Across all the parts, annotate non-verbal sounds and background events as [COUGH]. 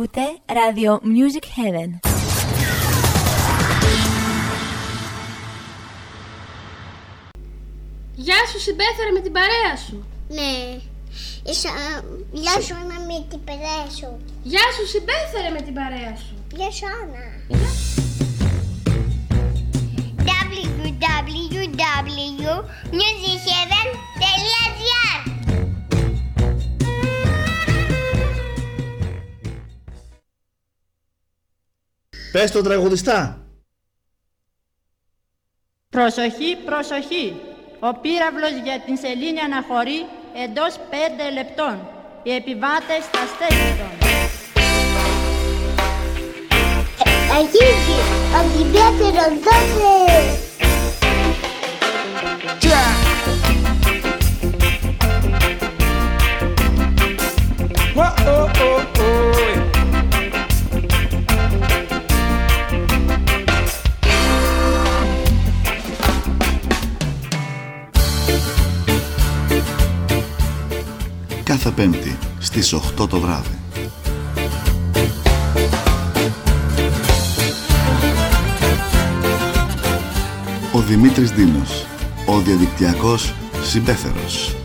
Ακούτε Radio Music Heaven. Γεια σου συμπέθερε με την παρέα σου. Ναι. Ίσα, γεια σου Άννα με την παρέα σου. Γεια σου συμπέθερε με την παρέα σου. Γεια σου Άννα. www.musicheaven.gr Πες τον τραγουδιστά. Προσοχή, προσοχή. Ο πύραυλος για την σελήνη αναχωρεί εντός πέντε λεπτών. Οι επιβάτες στα στέξιτον. Αγίζει, αντιπέτερο δώσε. Κάθε Πέμπτη στις 8 το βράδυ. Ο Δημήτρης Δίνος, ο διαδικτυακός συμπέθερος.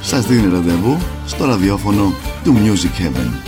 Σας δίνει ραντεβού στο ραδιόφωνο του Music Heaven.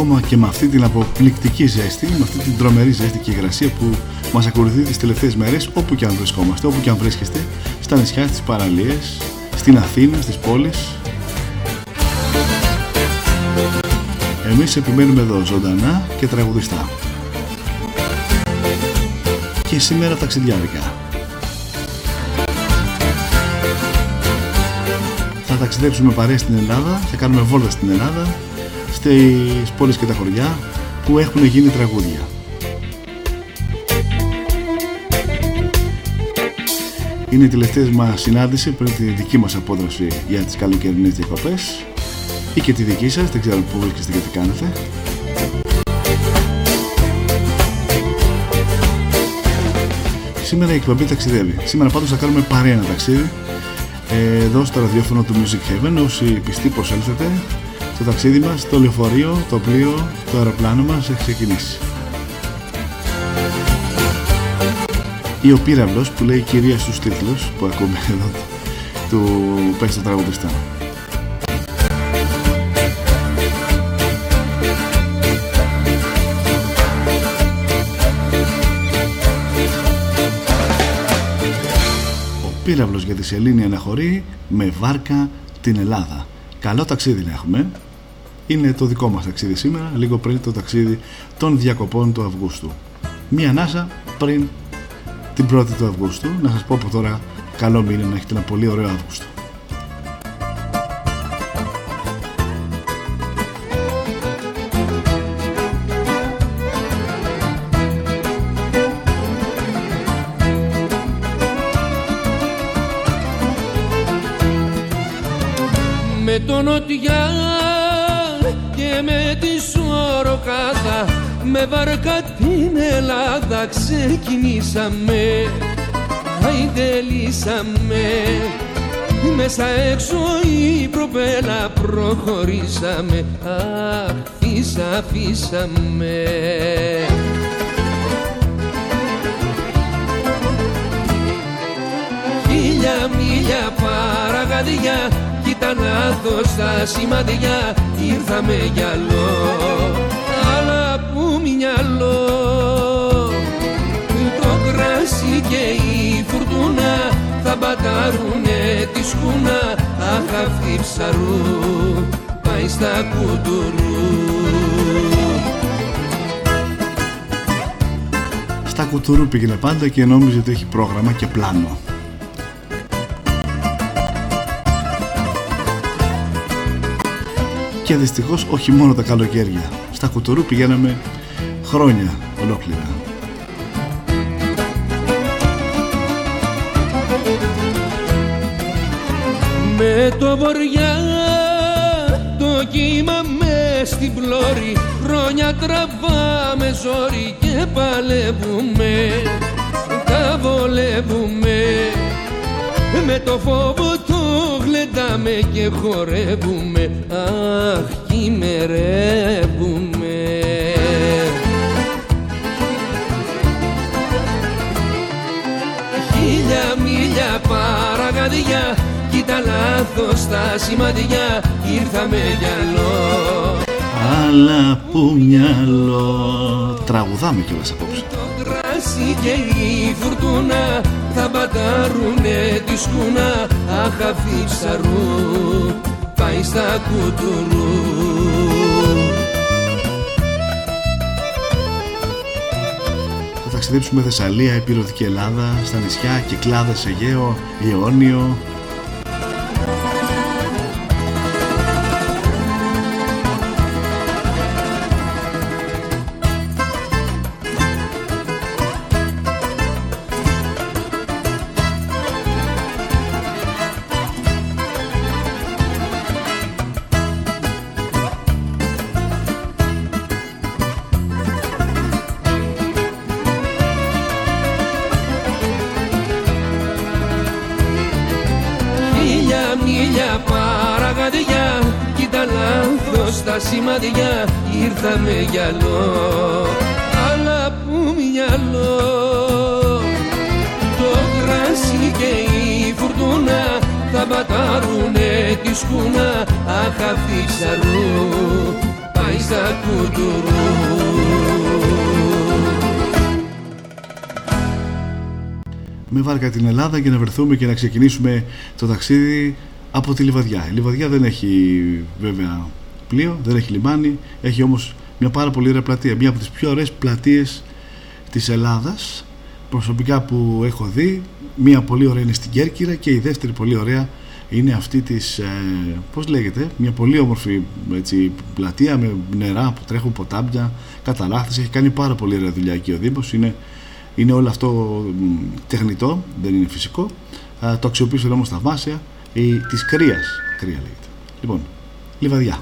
Ακόμα και με αυτή την αποπληκτική ζέστη, με αυτή την τρομερή ζέστη και υγρασία που μας ακολουθεί τις τελευταίες μέρες όπου και αν βρισκόμαστε, όπου και αν βρίσκεστε, στα νησιά, στις παραλίες, στην Αθήνα, στις πόλεις. Εμείς επιμένουμε εδώ ζωντανά και τραγουδιστά. Και σήμερα ταξιδιάρικα. Θα ταξιδέψουμε παρέα στην Ελλάδα, θα κάνουμε βόλτα στην Ελλάδα, στις πόλεις και τα χωριά που έχουν γίνει τραγούδια. Είναι η τελευταία μας συνάντηση πριν τη δική μας απόδοση για τις καλοκαιρινές διακοπές ή και τη δική σας, δεν ξέρω πού βρίσκεστε και τι κάνετε. Σήμερα η εκπομπή ταξιδεύει. Σήμερα πάντως θα κάνουμε παρέα ένα ταξίδι ε, εδώ στο ραδιόφωνο του Music Heaven. Όσοι πιστοί προσέλθετε, το ταξίδι μας, το λεωφορείο, το πλοίο, το αεροπλάνο μας έχει ξεκινήσει. Ή ο πύραυλος που λέει η κυρία στους τίτλους που ακούμε [LAUGHS] εδώ του πες το τραγουδιστά. Ο πύραυλος για τη σελήνη αναχωρεί με βάρκα την Ελλάδα. Καλό ταξίδι να έχουμε. Είναι το δικό μας ταξίδι σήμερα, λίγο πριν το ταξίδι των διακοπών του Αυγούστου. Μία ανάσα πριν την 1η του Αυγούστου. Να σας πω από τώρα καλό μήνα να έχετε ένα πολύ ωραίο Αύγουστο. με τον Νοτιά βαρκά την Ελλάδα ξεκινήσαμε. Αϊντελήσαμε μέσα έξω η προπέλα προχωρήσαμε. Αχ φύσα αφήσαμε. Χίλια μίλια παραγαδιά Κοίτα να δω στα σημαδιά Ήρθαμε γυαλό Αλλά που μυαλό Το κράσι και η πατάρουνε τη σκούνα. Αχ αυτή ψαρού πάει στα κουτουρού. Στα κουτουρού πήγαινε πάντα και νόμιζε ότι έχει πρόγραμμα και πλάνο. Και δυστυχώς όχι μόνο τα καλοκαίρια. Στα κουτουρού πηγαίναμε χρόνια ολόκληρα. Με το βοριά το κύμα με στην πλώρη Χρόνια τραβάμε ζόρι και παλεύουμε Τα βολεύουμε. Με το φόβο το γλεντάμε και χορεύουμε Αχ κυμερεύουμε παραγαδιά Κοίτα λάθος τα σημαδιά Ήρθαμε γυαλό. Αλλά που μυαλό. Τραγουδάμε κιόλας απόψε. Το κράσι και η φουρτούνα Θα μπατάρουνε τη σκούνα. Αχ αυτή ψαρού Πάει στα κουτουρού ταξιδέψουμε Θεσσαλία, Επιρωτική Ελλάδα, στα νησιά, Κυκλάδες, Αιγαίο, Ιόνιο. Λάθος τα σημαδιά Ήρθαμε γυαλό. Αλλά που μυαλό Το κράσι και η φουρτούνα Θα μπατάρουνε τη σκούνα. Αχ αυτή ψαρού Πάει στα κουτουρού. Με βάρκα την Ελλάδα και να βρεθούμε και να ξεκινήσουμε το ταξίδι από τη Λιβαδιά. Η Λιβαδιά δεν έχει βέβαια πλοίο, δεν έχει λιμάνι, έχει όμως μια πάρα πολύ ωραία πλατεία. Μια από τις πιο ωραίες πλατείες της Ελλάδας προσωπικά που έχω δει. Μια πολύ ωραία είναι στην Κέρκυρα και η δεύτερη πολύ ωραία είναι αυτή της, ε, πώς λέγεται, μια πολύ όμορφη έτσι, πλατεία με νερά που τρέχουν ποτάμια, καταράχτες. Έχει κάνει πάρα πολύ ωραία δουλειά εκεί ο Δήμος. Είναι είναι όλο αυτό μ, τεχνητό, δεν είναι φυσικό. Α, το αξιοποιούσε όμως θαυμάσια η, της κρύας. Κρύα λέγεται. Λοιπόν, λιβαδιά.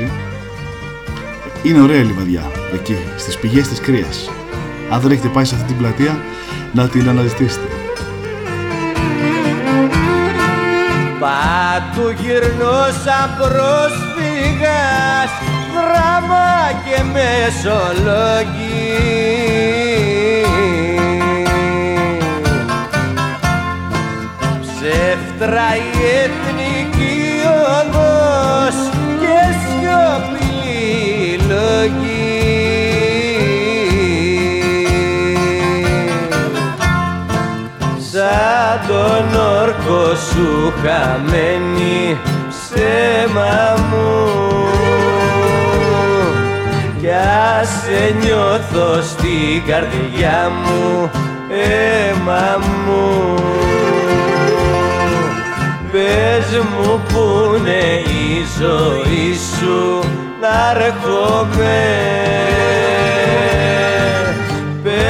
Τον Αλέξη. Είναι ωραία η λιβαδιά, εκεί, στις πηγές της Κρίας. Αν δεν έχετε πάει σε αυτή την πλατεία, να την αναζητήσετε. Πάτου γυρνώ σαν πρόσφυγας Δράμα και μεσολόγη Ψεύτρα τον όρκο σου χαμένη ψέμα μου. Κι ας σε νιώθω στην καρδιά μου αίμα μου. Πες μου που είναι η ζωή σου να έρχομαι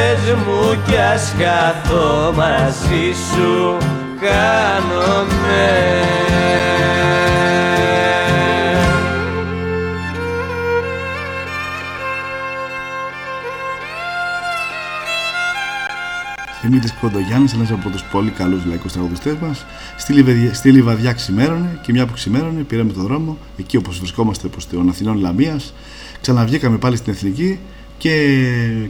Πες μου κι ας χαθώ μαζί σου χάνομαι Δημήτρης Κοντογιάννης, ένας από τους πολύ καλούς λαϊκούς τραγουδιστές μας. Στη, Λιβαδιά, στη Λιβαδιά ξημέρωνε και μια που ξημέρωνε πήραμε το δρόμο, εκεί όπως βρισκόμαστε προς των Αθηνών Λαμίας. Ξαναβγήκαμε πάλι στην Εθνική και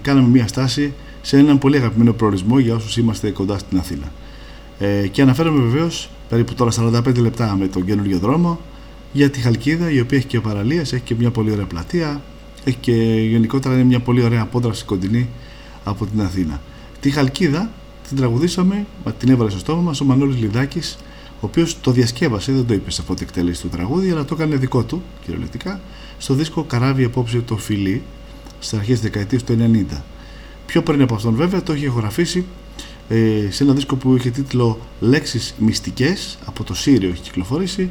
κάναμε μια στάση σε έναν πολύ αγαπημένο προορισμό για όσους είμαστε κοντά στην Αθήνα. Ε, και αναφέρομαι βεβαίως περίπου τώρα 45 λεπτά με τον καινούριο δρόμο για τη Χαλκίδα η οποία έχει και παραλίες, έχει και μια πολύ ωραία πλατεία έχει και γενικότερα είναι μια πολύ ωραία απόδραση κοντινή από την Αθήνα. Τη Χαλκίδα την τραγουδήσαμε, την έβαλε στο στόμα μας ο Μανώλης Λιδάκης ο οποίος το διασκεύασε, δεν το είπε σε αυτή εκτέλεση του τραγούδι, αλλά το έκανε δικό του κυριολεκτικά στο δίσκο Καράβι Απόψε το Φιλί στι αρχές της δεκαετίας του 90. Πιο πριν από αυτόν, βέβαια, το είχε ηχογραφήσει ε, σε ένα δίσκο που είχε τίτλο Λέξεις Μυστικές από το Σύριο έχει κυκλοφορήσει.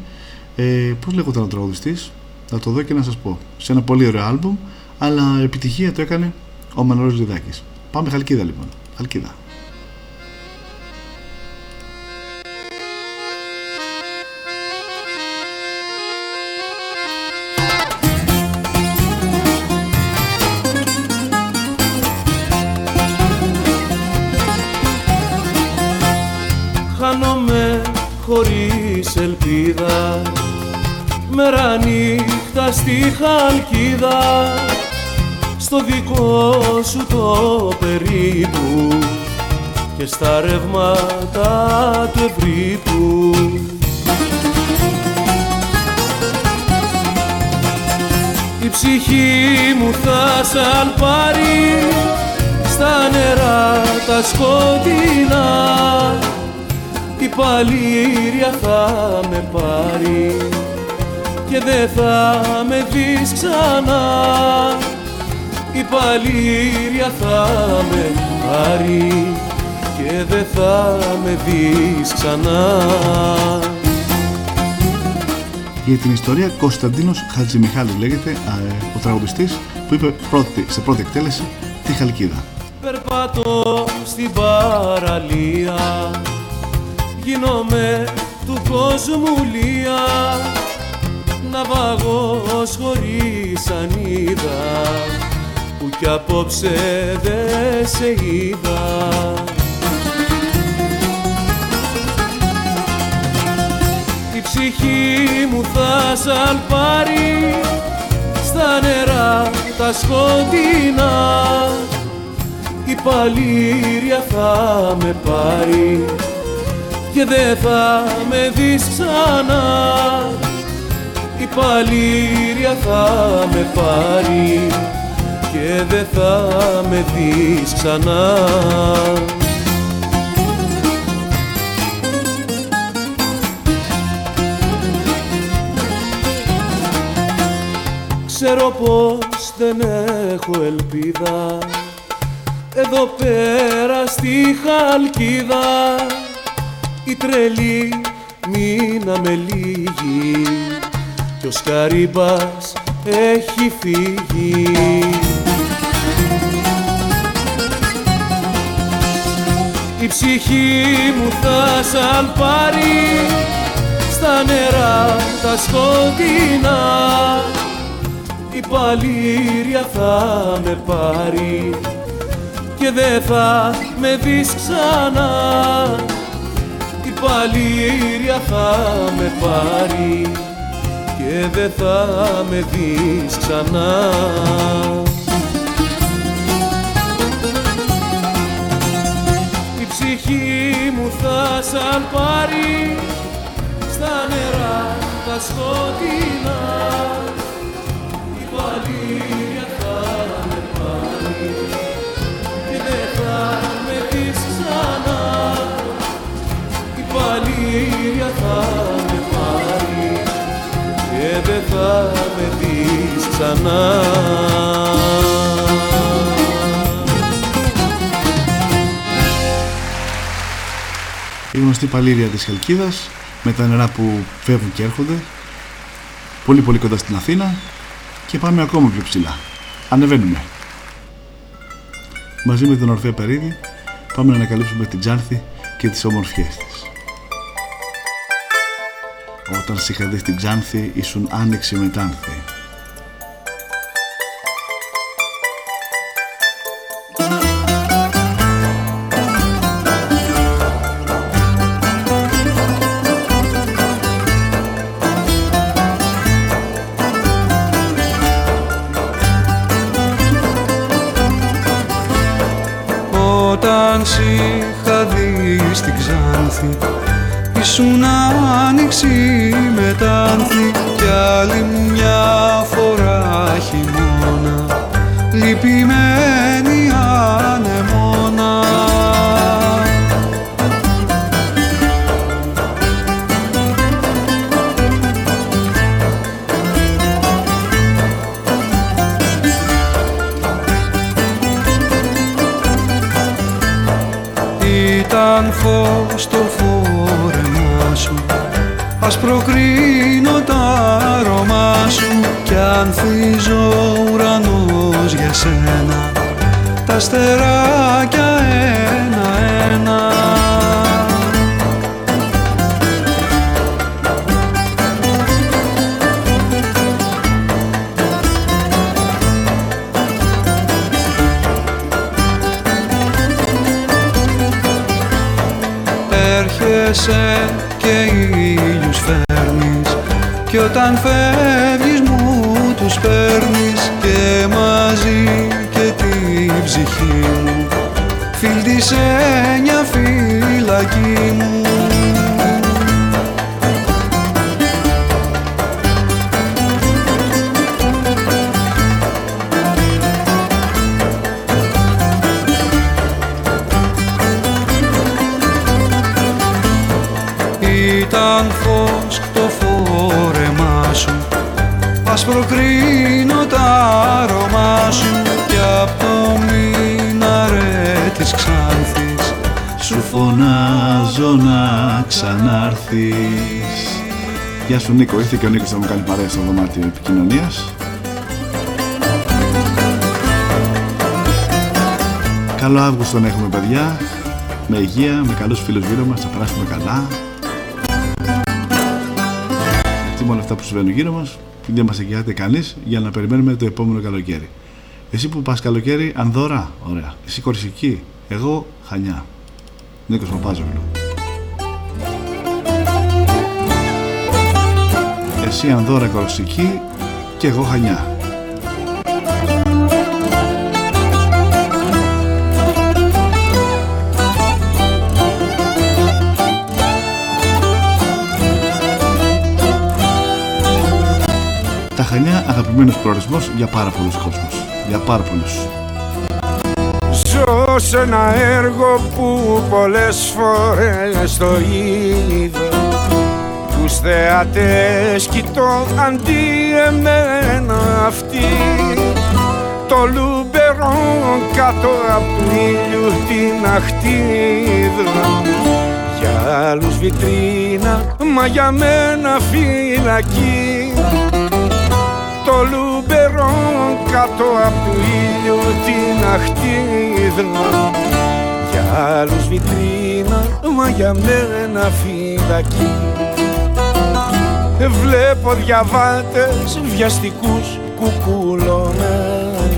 Ε, Πώς λέγονταν ο τραγουδιστής, να το δω και να σας πω. Σε ένα πολύ ωραίο άλμπουμ, αλλά επιτυχία το έκανε ο Μανώλης Λιδάκης. Πάμε Χαλκίδα λοιπόν. Χαλκίδα. Στη Χαλκίδα στο δικό σου το περίπου και στα ρεύματα του ευρύπου. Η ψυχή μου θα σαν πάρει στα νερά τα σκοτεινά. Η παλήρια θα με πάρει και δεν θα με δεις ξανά. Η παλήρια θα με πάρει και δεν θα με δεις ξανά. Για την ιστορία Κωνσταντίνος Χατζημιχάλης λέγεται ο τραγουδιστής που είπε πρώτη, σε πρώτη εκτέλεση τη Χαλκίδα. Περπατώ στην παραλία γίνομαι του κόσμου λία ναυαγός χωρίς ανίδα που κι απόψε δε σε είδα. Η ψυχή μου θα σαν πάρει στα νερά τα σκοτεινά. Η παλήρια θα με πάρει και δεν θα με δεις ξανά η παλήρια θα με πάρει και δεν θα με δεις ξανά. Ξέρω πως δεν έχω ελπίδα. Εδώ πέρα στη Χαλκίδα η τρελή μήνα με λίγη κι ο Σκαρίμπας έχει φύγει. Η ψυχή μου θα σαν πάρει στα νερά τα σκοτεινά. Η παλήρια θα με πάρει και δεν θα με δεις ξανά. Η παλήρια θα με πάρει και δεν θα με δεις ξανά. Η ψυχή μου θα σαν πάρει στα νερά τα σκοτεινά. Η παλήρια θα με πάρει και δεν θα με δεις ξανά. Η παλήρια θα με πάρει και δεν θα με δεις ξανά Η γνωστή παλήρια της Χαλκίδας με τα νερά που φεύγουν και έρχονται πολύ πολύ κοντά στην Αθήνα και πάμε ακόμα πιο ψηλά. Ανεβαίνουμε. Μαζί με τον Ορφέα Περίδη πάμε να ανακαλύψουμε την Τζάνθη και τις ομορφιές της. Όταν σε είχα δει στην Ξάνθη ήσουν άνοιξη μετάνθη. Αστεράκια ένα-ένα Έρχεσαι και ήλιους φέρνεις Κι όταν φεύγεις się Γεια σου Νίκο, ήρθε και ο Νίκος να μου κάνει παρέα στο δωμάτιο επικοινωνίας. Καλό Αύγουστο να έχουμε παιδιά. Με υγεία, με καλούς φίλους γύρω μας, θα περάσουμε καλά. Γιατί με όλα αυτά που συμβαίνουν γύρω μας δεν μας εγγυάται κανείς για να περιμένουμε το επόμενο καλοκαίρι. Εσύ που πας καλοκαίρι, Ανδώρα, ωραία. Εσύ Κορσική, εγώ Χανιά. Νίκος Παπάζογλου Εσύ Ανδώρα Κορσική και εγώ Χανιά. Τα Χανιά αγαπημένος προορισμός για πάρα πολλούς κόσμους. Για πάρα πολλούς. Ζω σε ένα έργο που πολλές φορές το είδα Τους θεατές κοιτώ αντί εμένα αυτή Το λουμπερό κάτω απ' του ήλιου την αχτίδα Για άλλους βιτρίνα, μα για μένα φυλακή. Το λουμπερό κάτω από του ήλιο την αχτίδα για άλλους βιτρίνα μα για μένα φυλακή Βλέπω διαβάτες βιαστικούς κουκουλωμένους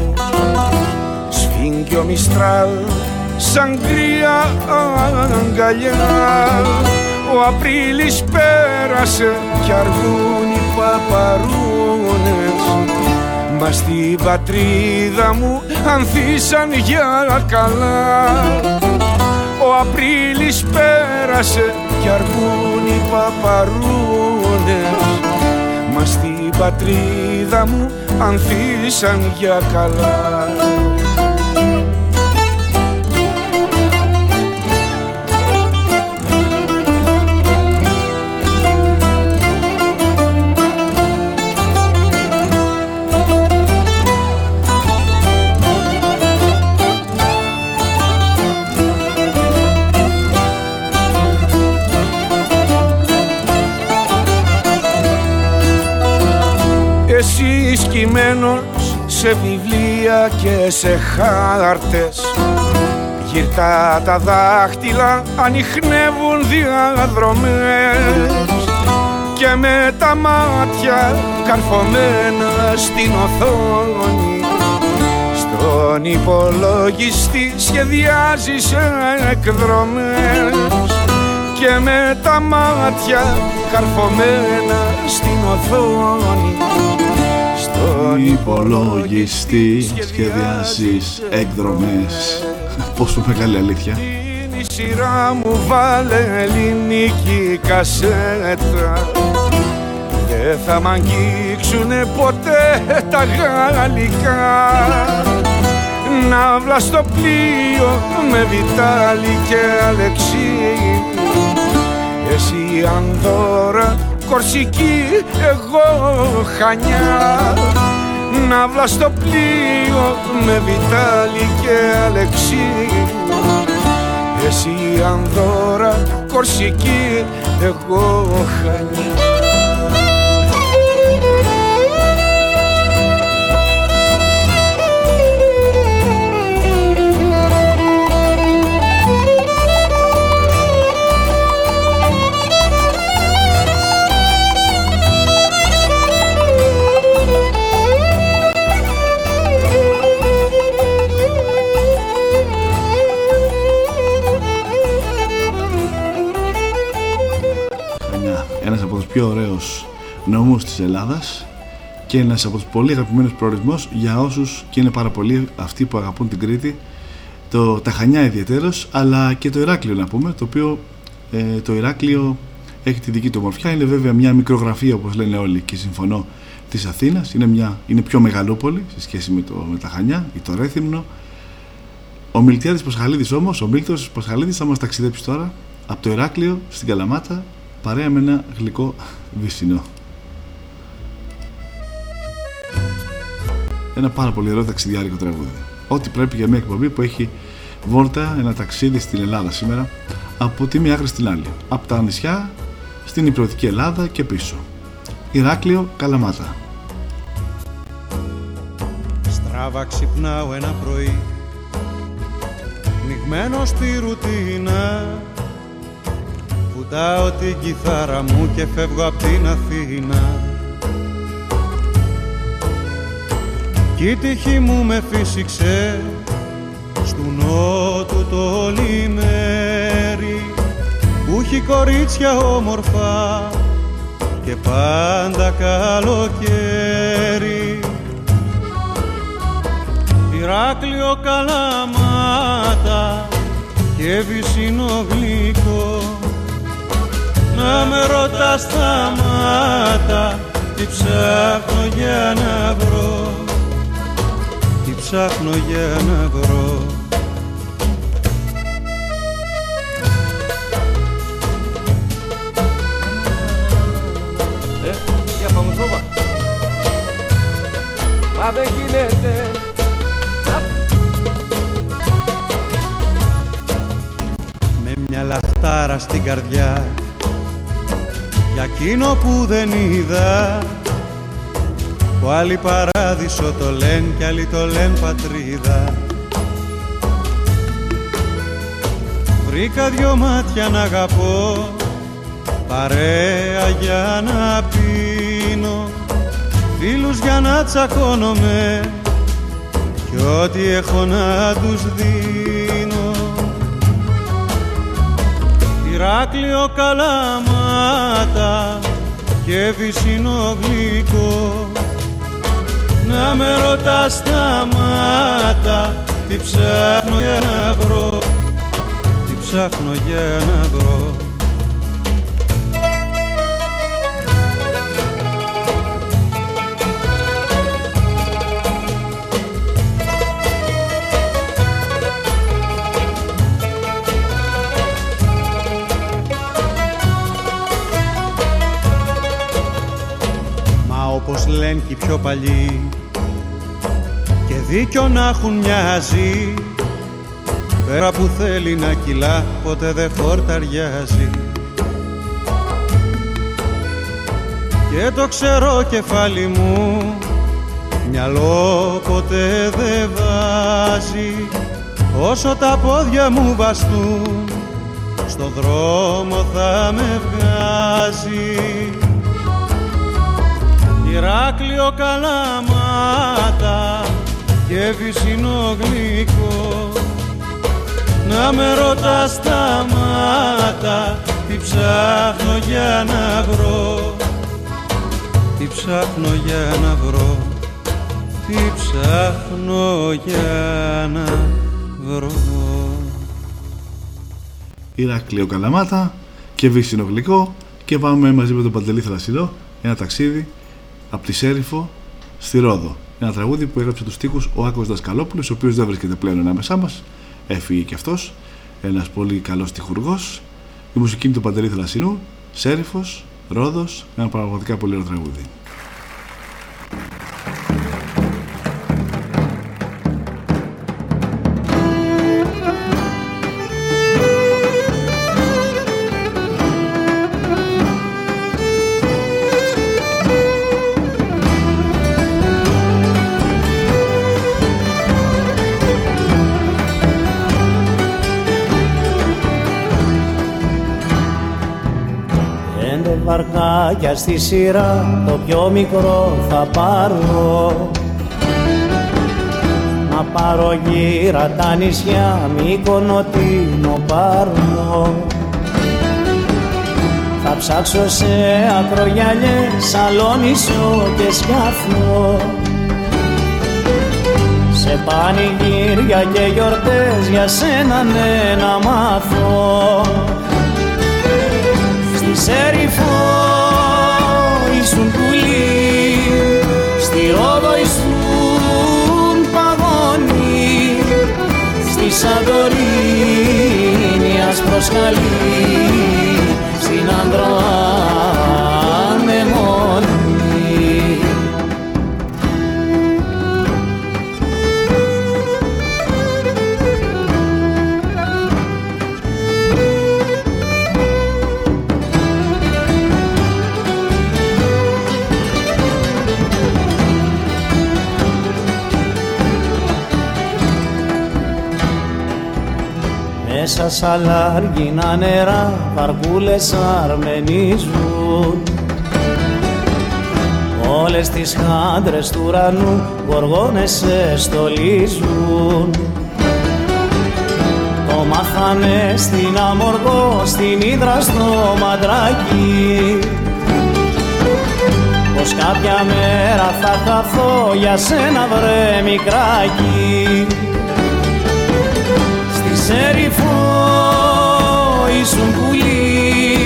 Σφίγγει ο Μιστράλ σαν κρύα αγκαλιά. Ο Απρίλης πέρασε κι αργούν οι παπαρούνες. Μα στην πατρίδα μου ανθίσαν για καλά. Ο Απρίλης πέρασε κι αργούν οι παπαρούνες Μα στην πατρίδα μου ανθίσαν για καλά σε βιβλία και σε χάρτες. Γυρτά τα δάχτυλα ανοιχνεύουν διαδρομές. Και με τα μάτια καρφωμένα στην οθόνη. Στον υπολογιστή σχεδιάζεις εκδρομές. Και με τα μάτια καρφωμένα στην οθόνη Στον υπολογιστή σχεδιάζεις εκδρομές. Πόσο μεγάλη αλήθεια. Είναι η σειρά μου βάλε ελληνική κασέτα. Δεν θα μ' αγγίξουνε ποτέ τα γαλλικά. Να στο πλοίο με Βιτάλη και Αλεξή. Εσύ Ανδώρα, Κορσική, εγώ Χανιά Να στο πλοίο με Βιτάλη και Αλεξή. Εσύ Ανδώρα, Κορσική, εγώ Χανιά πιο ωραίους νομούς της Ελλάδας και ένας από τους πολύ αγαπημένους προορισμούς για όσους και είναι πάρα πολλοί αυτοί που αγαπούν την Κρήτη το, τα Χανιά ιδιαίτερος αλλά και το Ηράκλειο να πούμε το οποίο ε, το Ηράκλειο έχει τη δική του ομορφιά. Είναι βέβαια μια μικρογραφία όπως λένε όλοι και συμφωνώ της Αθήνας. Είναι, μια, είναι πιο μεγαλούπολη σε σχέση με, το, με τα Χανιά ή το Ρέθυμνο. Ο Μιλτιάδης Πασχαλίδης όμως ο Μίλτος Πασχαλίδης θα μας ταξιδέψει τώρα από το Ηράκλειο στην Καλαμάτα παρέα με ένα γλυκό βυσσινό. Ένα πάρα πολύ ωραίο ταξιδιάρικο τραγούδι. Ό,τι πρέπει για μια εκπομπή που έχει βόλτα ένα ταξίδι στην Ελλάδα σήμερα από τη μία άκρη στην άλλη. Από τα νησιά στην υπηρετική Ελλάδα και πίσω. Ηράκλειο Καλαμάτα. Στράβα ξυπνάω ένα πρωί Πνιγμένο στη ρουτίνα Βουτάω την κιθάρα μου και φεύγω απ' την Αθήνα. Κι η τύχη μου με φύσηξε Στου νότου το λιμέρι. Που έχει κορίτσια όμορφα Και πάντα καλοκαίρι. Ηράκλειο καλαμάτα και βυσσινό γλυκό να με ρωτάς τα μάτα τι ψάχνω για να βρω τι ψάχνω για να βρω Ε, για φαμουθούμα. Μα δεν γίνεται. με μια λαχτάρα στην καρδιά για εκείνο που δεν είδα που άλλοι παράδεισο το λένε κι άλλοι το λένε πατρίδα. Βρήκα δυο μάτια να αγαπώ παρέα για να πίνω. Φίλους για να τσακώνομαι κι ό,τι έχω να τους δίνω. Ηράκλειο καλαμάτα και βυσινό γλυκό να με ρωτάς τα μάτα τι ψάχνω για να βρω τι ψάχνω για να βρω όπως λένε και οι πιο παλιοί. Και δίκιο να έχουν μοιάζει πέρα που θέλει να κυλά ποτέ δεν χορταριάζει και το ξερό κεφάλι μου μυαλό ποτέ δεν βάζει. Όσο τα πόδια μου βαστούν στο δρόμο θα με βγάζει Ηράκλειο καλαμάτα και βυσινό γλυκό να με ρωτάς τα μάτα τι ψάχνω για να βρω. Τι ψάχνω για να βρω τι ψάχνω για να βρω. Ηράκλειο Καλαμάτα και Βύσσινο Γλυκό και πάμε μαζί με τον Παντελή Θαλασσιδό ένα ταξίδι από τη Σέριφο στη Ρόδο. Ένα τραγούδι που έγραψε τους στίχους ο Άκος Δασκαλόπουλος, ο οποίος δεν βρίσκεται πλέον ανάμεσά μας, έφυγε και αυτός, ένας πολύ καλός τυχουργός. Η μουσική είναι του Παντελή Θαλασσινού, Σέριφος, Ρόδος, ένα πραγματικά πολύ ωραίο τραγούδι. Βαρκάκια στη σειρά το πιο μικρό θα πάρω. Να πάρω γύρα τα νησιά Μύκονο Τίνο πάρω. Θα ψάξω σε ακρογιαλιές Σαλόνισο και σκάφο. Σε πανηγύρια και γιορτές για σένα ναι να μάθω. Στη salida. Μέσα σ' αλάργινα νερά βαρκούλες αρμενίζουν Όλες τις χάντρες του ουρανού γοργόνες σε στολίζουν Το μάθανε στην Αμοργό, στην Ήδρα στο Μαντράκι. Πως κάποια μέρα θα χαθώ για σένα βρε μικράκι. Σέριφο ήσουν πουλί,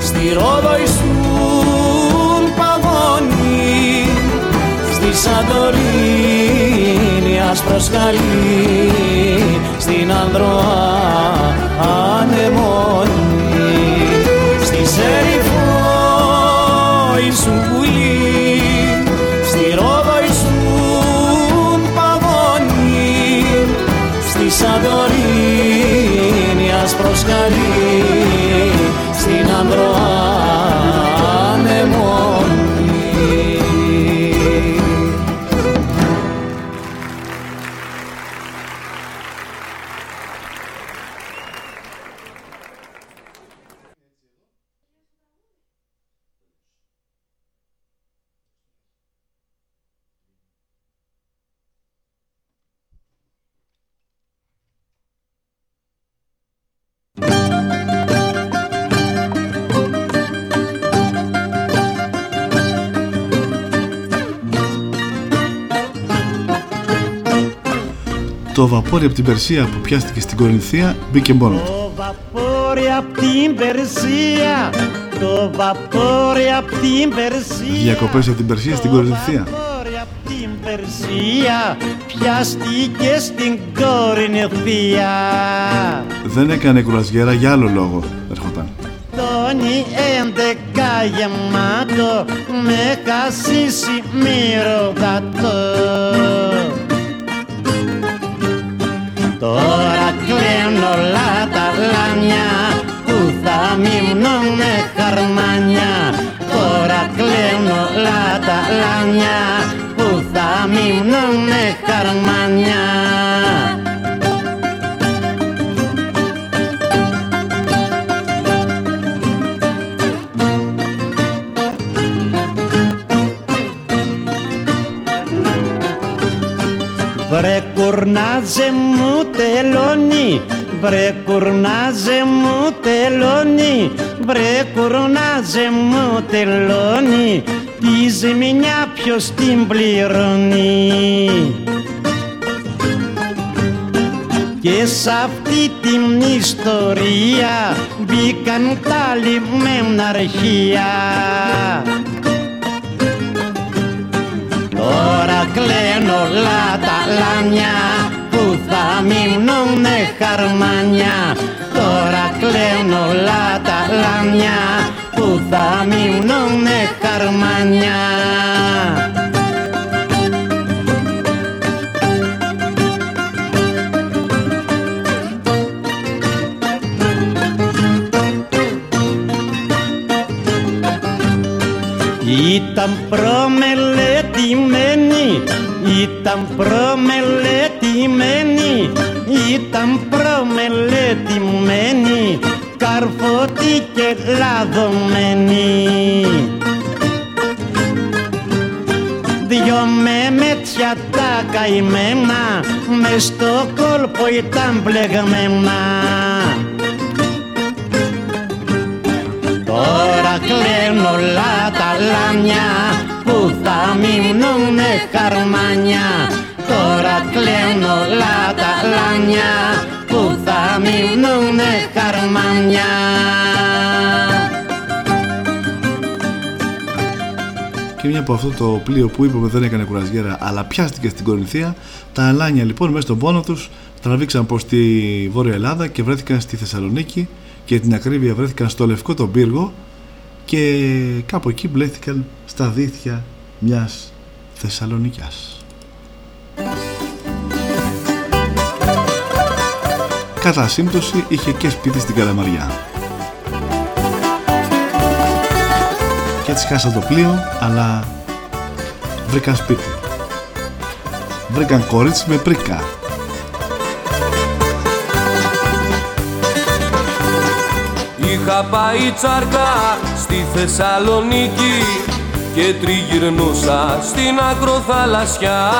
στη Ρόδο ήσουν παγόνι, στη Σαντορίνη ασπροσκαλή, στην Ανδροά ανεμόνι, Maria. Βαπόρι από την Περσία που πιάστηκε στην Κορινθία μπήκε μόνος του. Το βαπόρι από την Περσία. Το βαπόρι από την Περσία. Διακοπές από την Περσία στην Κορινθία. Την Περσία πιάστηκε στην Κορινθία. Δεν έκανε κουρασγέρα για άλλο λόγο ερχόταν. Τόνι έντεκα γεμάτο με κασίσι μυρωδατό Τώρα κλαίνω όλα τα λάνια που θα μείνω χαρμάνια. Τώρα κλαίνω όλα τα λάνια που θα μείνω χαρμάνια κουρνάζε μου τελώνει, βρε κουρνάζε μου τελώνει, βρε κουρνάζε μου τελώνει, τη ζημιά ποιος την πληρώνει. Και σ' αυτή την ιστορία μπήκαν τα λιμμένα αρχεία. Τώρα κλαίνω όλα τα λάμια που θα μείνουνε χαρμάνια. Τώρα κλαίνω όλα τα λάμια που θα μείνουνε χαρμάνια. Ήταν προμελετημένη, ήταν προμελετημένη, ήταν προμελετημένη, καρφωτή και λαδωμένη. Δυο μέτια τα καημένα, μες στο κόλπο ήταν πλεγμένα. Τώρα κλαίνω όλα τα λάμια που θα μείνουνε χαρμάνια. Τώρα κλαίνω όλα τα λάμια που θα μείνουνε χαρμάνια. Και μια από αυτό το πλοίο που είπαμε δεν έκανε κουρασγέρα αλλά πιάστηκε στην Κορινθία Τα αλάνια λοιπόν μέσα στον πόνο τους τραβήξαν προς τη Βόρεια Ελλάδα και βρέθηκαν στη Θεσσαλονίκη και την ακρίβεια βρέθηκαν στο Λευκό τον Πύργο και κάπου εκεί μπλέθηκαν στα δίθια μιας Θεσσαλονικιάς. Κατά σύμπτωση είχε και σπίτι στην Καλαμαριά. Και έτσι χάσαν το πλοίο, αλλά βρήκαν σπίτι. Βρήκαν κορίτσι με πρίκα Είχα πάει τσάρκα στη Θεσσαλονίκη και τριγυρνούσα στην ακροθαλασσιά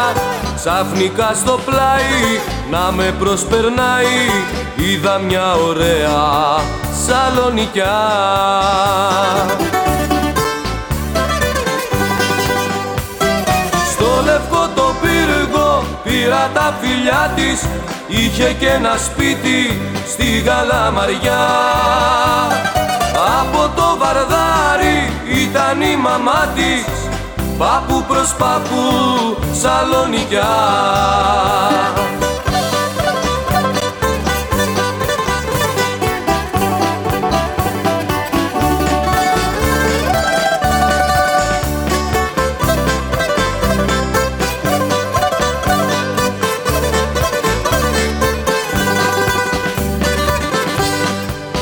Ξαφνικά στο πλάι να με προσπερνάει είδα μια ωραία σαλονικιά. Στο λευκό το πύργο πήρα τα φιλιά της είχε και ένα σπίτι στη Γαλαμαριά. Από το βαρδάρι ήταν η μαμά της πάπου προς πάπου σαλονικιά.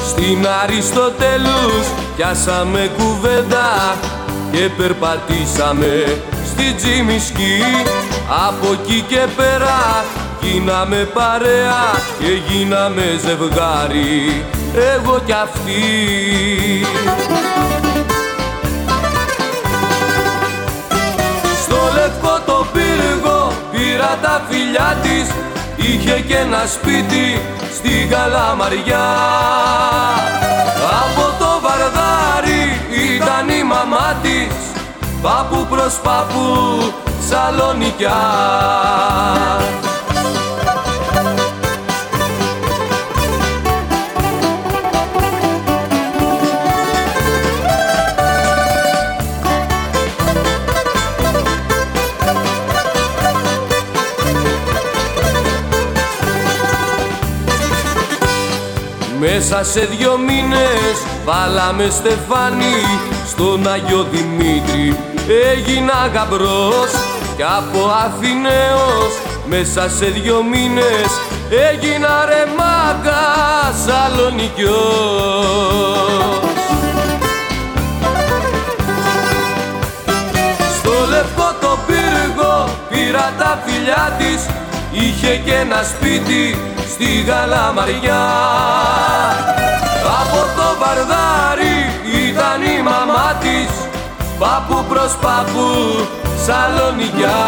Στην Αριστοτέλους πιάσαμε κουβέντα και περπατήσαμε στη Τζιμισκή. Από εκεί και πέρα γίναμε παρέα και γίναμε ζευγάρι. Εγώ κι αυτή. Στο λευκό το πύργο πήρα τα φιλιά της. Είχε και ένα σπίτι στη Καλαμαριά Από το βαρδάρι ήταν η μαμά της πάπου προς πάπου Σαλονικιά Μέσα σε δυο μήνες βάλαμε στεφάνι στον Άγιο Δημήτρη. Έγινα γαμπρός κι από Αθηναίος μέσα σε δυο μήνες. Έγινα ρε μάγκα Σαλονικιός Στο λευκό το πύργο πήρα τα φιλιά της. Είχε και ένα σπίτι στη Γαλαμαριά Από το βαρδάρι ήταν η μαμά της πάπου προς πάπου Σαλονικιά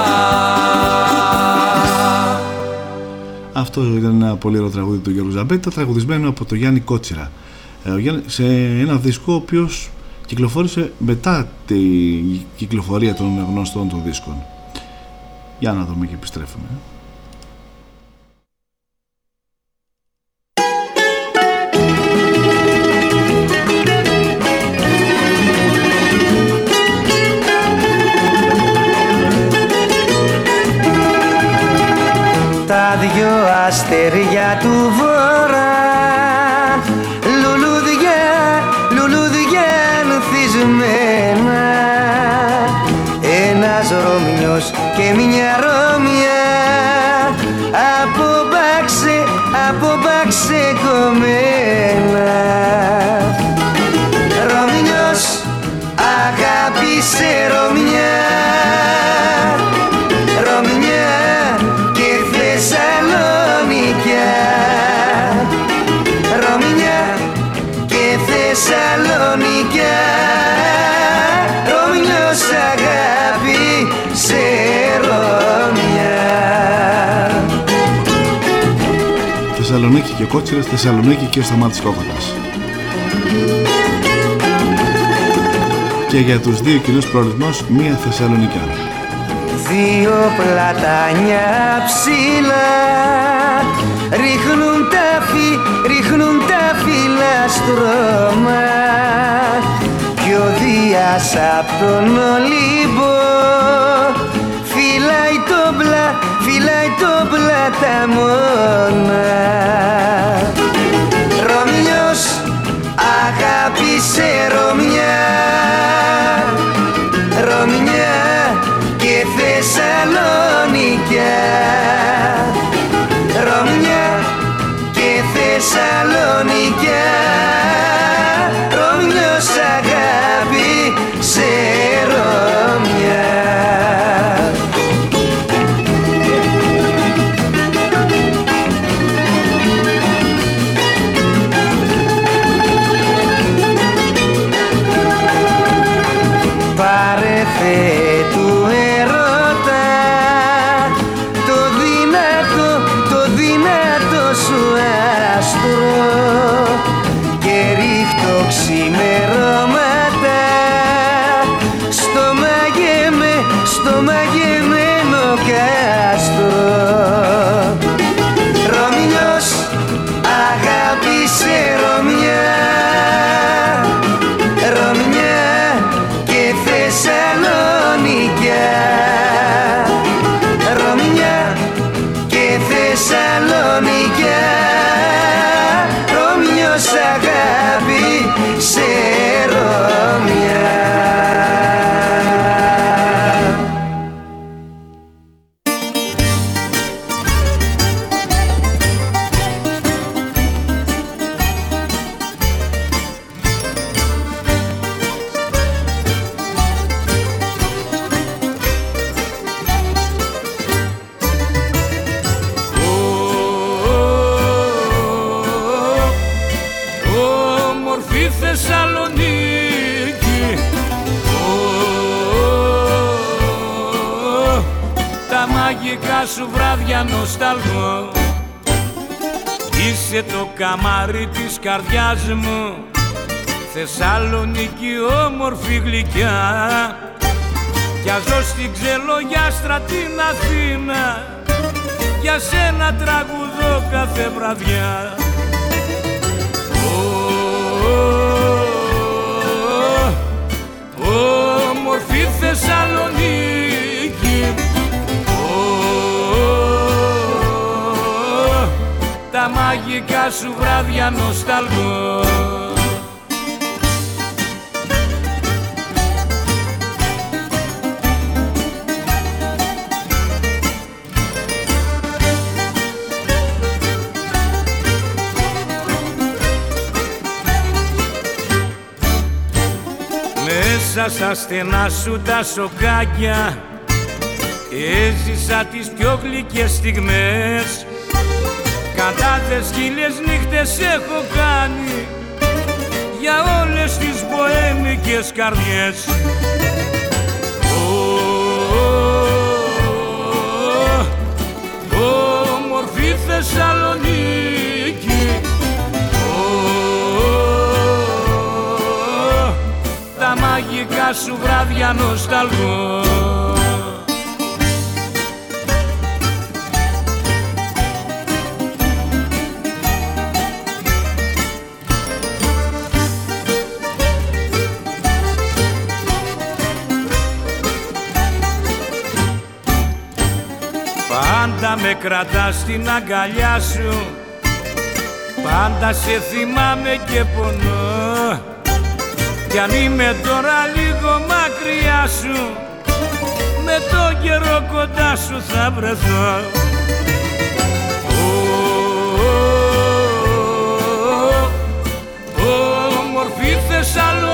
Αυτό ήταν ένα πολύ ωραίο τραγούδι του Γιώργου Ζαμπέτα, τραγουδισμένο από τον Γιάννη Κότσιρα. Ε, σε ένα δίσκο ο οποίος κυκλοφόρησε μετά τη κυκλοφορία των γνωστών των δίσκων. Για να δούμε και επιστρέφουμε. Δυο αστέρια του Θεσσαλονίκη και Κότσιρας, Θεσσαλονίκη και ο Σταμάτης Κόκοτας. Και για τους δύο κοινούς προορισμούς, μία Θεσσαλονικιά. Δύο πλατάνια ψηλά ρίχνουν τα, φύ, ρίχνουν τα φύλλα στρώμα κι ο Δίας απ' τον Ολύμπο φυλάει το μπλα, φυλάει το πλαταμόνα Ρωμιός αγάπησε Ρωμιά Ρωμιά και Θεσσαλονικιά Ρωμιά και Θεσσαλονικιά Μέσα στα στενά σου τα σοκάκια Έζησα τις πιο γλυκές στιγμές Κατάδες χίλιες νύχτες έχω κάνει Για όλες τις μποέμικες καρδιές Όμορφη Θεσσαλονίκη μαγικά σου βράδια νοσταλγώ. Πάντα με κρατάς στην αγκαλιά σου Πάντα σε θυμάμαι και πονώ Κι αν είμαι τώρα λίγο μακριά σου Με το καιρό κοντά σου θα βρεθώ. Όμορφη Θεσσαλονίκη.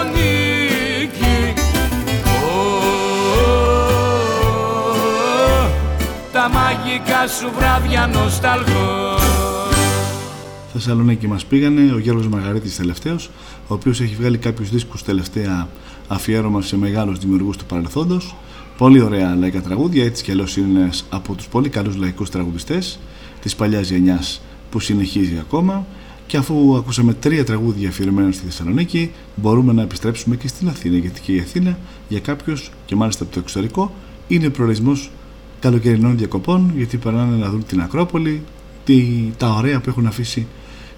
Τα μαγικά σου βράδια νοσταλγώ Θεσσαλονίκη μας πήγανε ο Γιώργος Μαγαρίτης τελευταίος ο οποίος έχει βγάλει κάποιους δίσκους τελευταία αφιέρωμα σε μεγάλους δημιουργούς του παρελθόντος. Πολύ ωραία λαϊκά τραγούδια έτσι κι αλλιώς είναι ένας από τους πολύ καλούς λαϊκούς τραγουδιστές της παλιάς γενιάς που συνεχίζει ακόμα. Και αφού ακούσαμε τρία τραγούδια αφιερωμένα στη Θεσσαλονίκη μπορούμε να επιστρέψουμε και στην Αθήνα γιατί και η Αθήνα για κάποιους και μάλιστα από το εξωτερικό είναι προορισμός καλοκαιρινών διακοπών γιατί περνάνε να δουν την Ακρόπολη τη, τα ωραία που έχουν αφήσει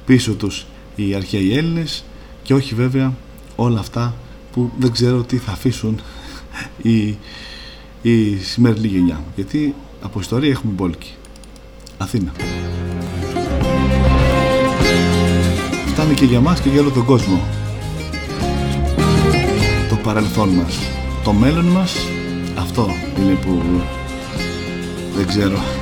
πίσω τους οι αρχαίοι Έλληνες και όχι βέβαια όλα αυτά που δεν ξέρω τι θα αφήσουν [LAUGHS] η, η σημερινή γενιά. Γιατί από ιστορία έχουμε μπόλικη. Αθήνα. Φτάνει και για μας και για όλο τον κόσμο. Το παρελθόν μας. Το μέλλον μας. Αυτό είναι που δεν ξέρω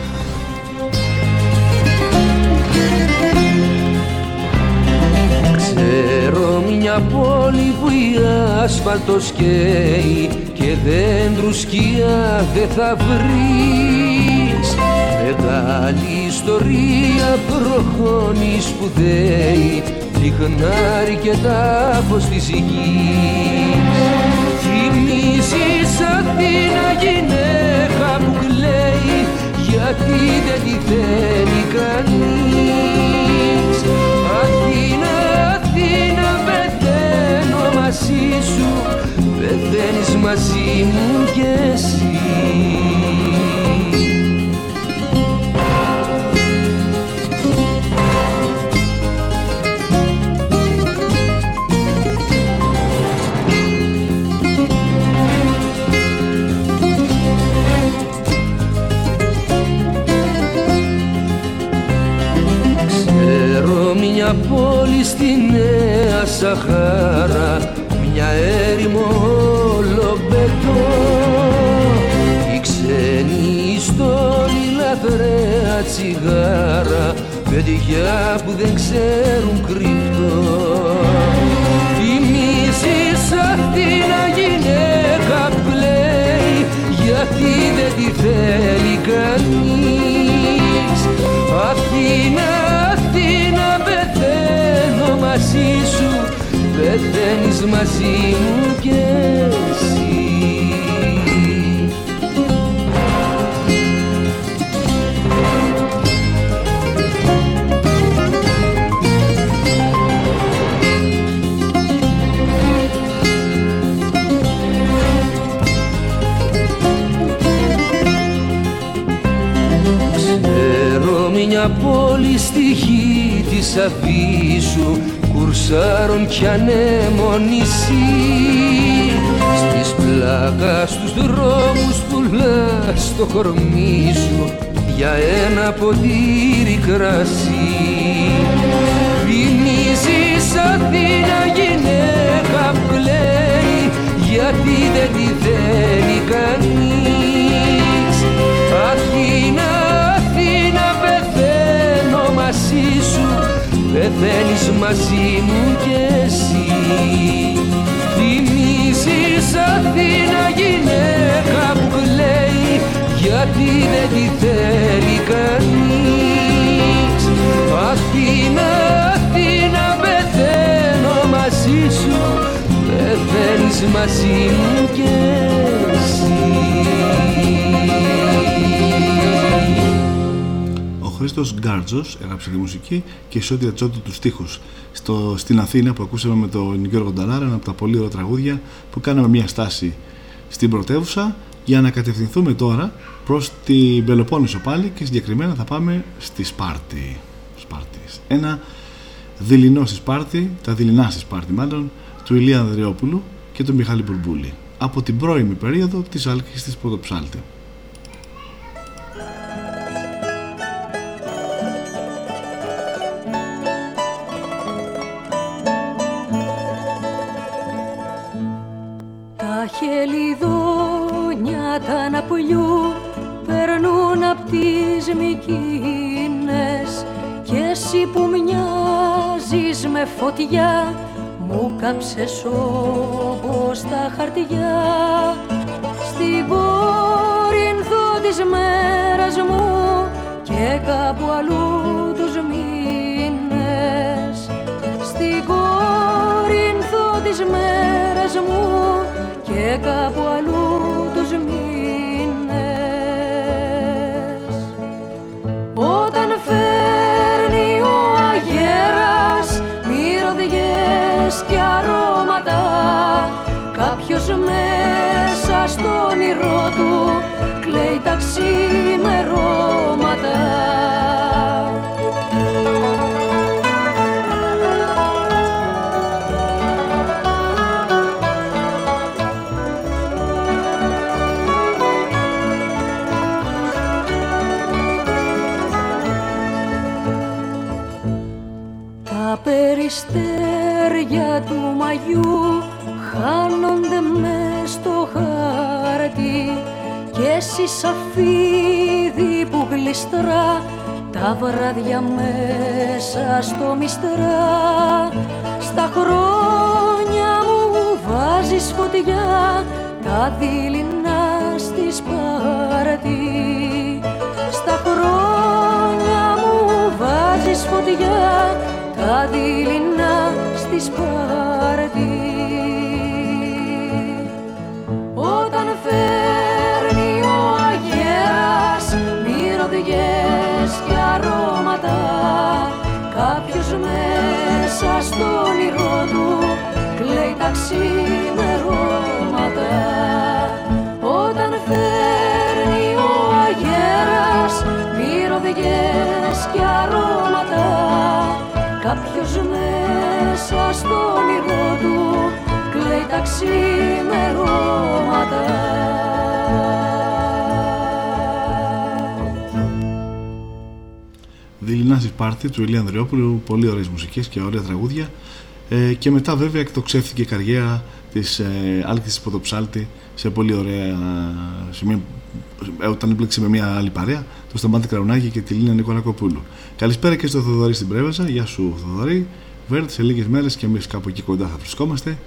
μια πόλη που η άσφαλτος καίει και δέντρους σκιά δεν θα βρεις. Μεγάλη ιστορία προχώνεις σπουδαίη λιχνάρι και τάφος της γης. Θυμίζεις Αθήνα γυναίκα που κλαίει γιατί δεν τη θέλει κανείς. Αθήνα, Αθήνα πεθαίνω μαζί σου πεθαίνεις μαζί μου κι εσύ. Ξέρω μια πόλη στη Νέα Σαχάρα μια έρημο όλο μπετό οι ξένοι στόλοι λαθρέα τσιγάρα παιδιά που δεν ξέρουν κρυπτό Θυμίζεις Αθήνα γυναίκα που κλαίει γιατί δεν τη θέλει κανείς. Αθήνα, Αθήνα πεθαίνεις μαζί μου κι εσύ. Ξέρω μια πόλη στη γη της Αφίσου κουρσάρων κι ανέμο νησί Στις πλάκας τους δρόμους πουλάς το κορμί σου για ένα ποτήρι κρασί μαζί μου κι εσύ. Θυμίζεις Αθήνα γυναίκα που κλαίει γιατί δεν τη θέλει κανείς. Αθήνα, Αθήνα πεθαίνω μαζί σου πεθαίνεις μαζί μου κι εσύ Χρήστος Γκάρτζος έγραψε τη μουσική και η Σόντια Τσότου τους στίχους στην Αθήνα που ακούσαμε με τον Γιώργο Νταλάρα, ένα από τα πολύ ωραία τραγούδια που κάναμε μια στάση στην πρωτεύουσα για να κατευθυνθούμε τώρα προς την Πελοπόννησο πάλι και συγκεκριμένα θα πάμε στη Σπάρτη. Σπάρτη. Ένα δειλινό στη Σπάρτη, τα δειλινά στη Σπάρτη μάλλον, του Ηλία Ανδρεόπουλου και του Μιχάλη Μπουρμπούλη από την πρώιμη περίοδο της Άλκης της Πρωτοψάλτη. Περνούν απ' τις μικίνες και εσύ που μοιάζεις με φωτιά μου κάψες όπως τα χαρτιά. Στην πόρυνθο της μέρας μου και κάπου αλλού τους μήνες. Στην κόρυνθο της μέρας μου και κάπου αλλού τους μήνες. Και αρώματα Κάποιος μέσα στο όνειρό του κλαίει τα ξημερώματα αστέρια του μαγιού χάνονται μες στο χάρτη και εσύ σαφίδι που γλιστρά τα βράδια μέσα στο μυστρά. Στα χρόνια μου βάζεις φωτιά τα δειλινά στη Σπάρτη στα χρόνια μου βάζεις φωτιά τα δειλινά στη Σπάρτη Όταν φέρνει ο αγέρας μυρωδιές και αρώματα κάποιος μέσα στο όνειρό του κλαίει τα ξημερώματα. Όταν φέρνει ο αγέρας μυρωδιές και αρώματα κάποιος μέσα στο όνειρό του κλαίει τα ξημερώματα. Δειλινά Πάρτι του Ηλία Ανδρεόπουλου, πολύ ωραίες μουσικές και ωραία τραγούδια. Ε, και μετά βέβαια εκτοξεύθηκε η καριέρα της ε, Άλκης της Ποδοψάλτη σε πολύ ωραία σε μια, ε, όταν έπλεξε με μια άλλη παρέα το Σταμάτη Κραουνάκη και τη Λίνα Νικολακοπούλου. Καλησπέρα και στο Θοδωρή στην Πρέβεζα. Γεια σου Θοδωρή. Βέρτ σε λίγες μέρες και εμείς κάπου εκεί κοντά θα βρισκόμαστε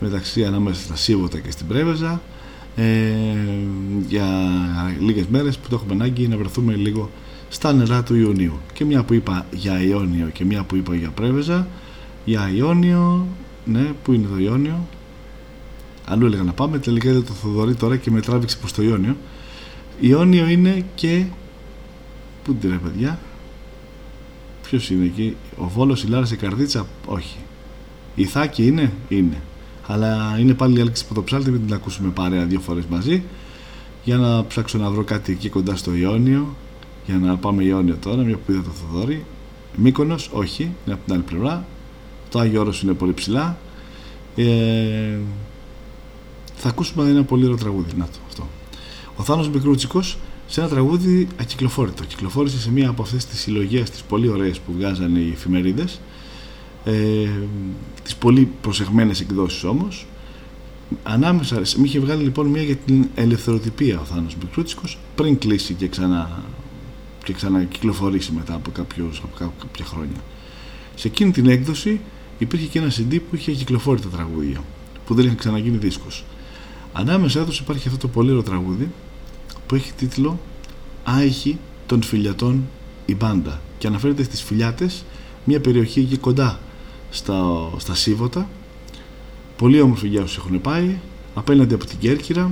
μεταξύ ανάμεσα στα Σίβωτα και στην Πρέβεζα ε, για λίγες μέρες που το έχουμε ανάγκη να βρεθούμε λίγο στα νερά του Ιουνίου και μια που είπα για Ιόνιο και μια που είπα για Πρέβεζα για Ιόνιο ναι που είναι το Ιόνιο; Αλλού έλεγα να πάμε τελικά είδα το Θοδωρή τώρα και με τράβηξε προς το Ιόνιο Ιόνιο είναι και πού την ρε παιδιά; Ποιος είναι εκεί; Ο Βόλος, η Λάρα, η Καρδίτσα; Όχι. Η Θάκη είναι, είναι. Αλλά είναι πάλι η Άλξη Ποδοψάλτη μην την ακούσουμε παρέα δύο φορές μαζί. Για να ψάξω να βρω κάτι εκεί κοντά στο Ιόνιο. Για να πάμε Ιόνιο τώρα μια που είδα το Θοδωρή. Μύκονος, όχι, είναι από την άλλη πλευρά. Το Άγιο Όρος είναι πολύ ψηλά. Ε, θα ακούσουμε ένα πολύ ωραίο τραγούδι. Να το, αυτό. Ο Θάνος Μικρούτσικος σε ένα τραγούδι ακυκλοφόρητο. Κυκλοφόρησε σε μία από αυτές τις συλλογές τις πολύ ωραίες που βγάζανε οι εφημερίδες. Ε, τις πολύ προσεγμένες εκδόσεις όμως. Ανάμεσα, μου είχε βγάλει λοιπόν μία για την ελευθεροτυπία ο Θάνος Μικρούτσικος πριν κλείσει και ξανά και ξανακυκλοφορήσει μετά από, κάποιος, από κάποια χρόνια. Σε εκείνη την έκδοση υπήρχε και ένα CD που είχε κυκλοφόρει τα τραγούδια, που δεν είχε ξαναγίνει δίσκος. Ανάμεσα τους υπάρχει αυτό το πολύ ωραίο τραγούδι που έχει τίτλο «Άϊχη των φιλιατών η μπάντα» και αναφέρεται στις φιλιάτες, μια περιοχή εκεί κοντά στα, στα Σίβωτα, πολύ όμορφη για όσους έχουν πάει, απέναντι από την Κέρκυρα.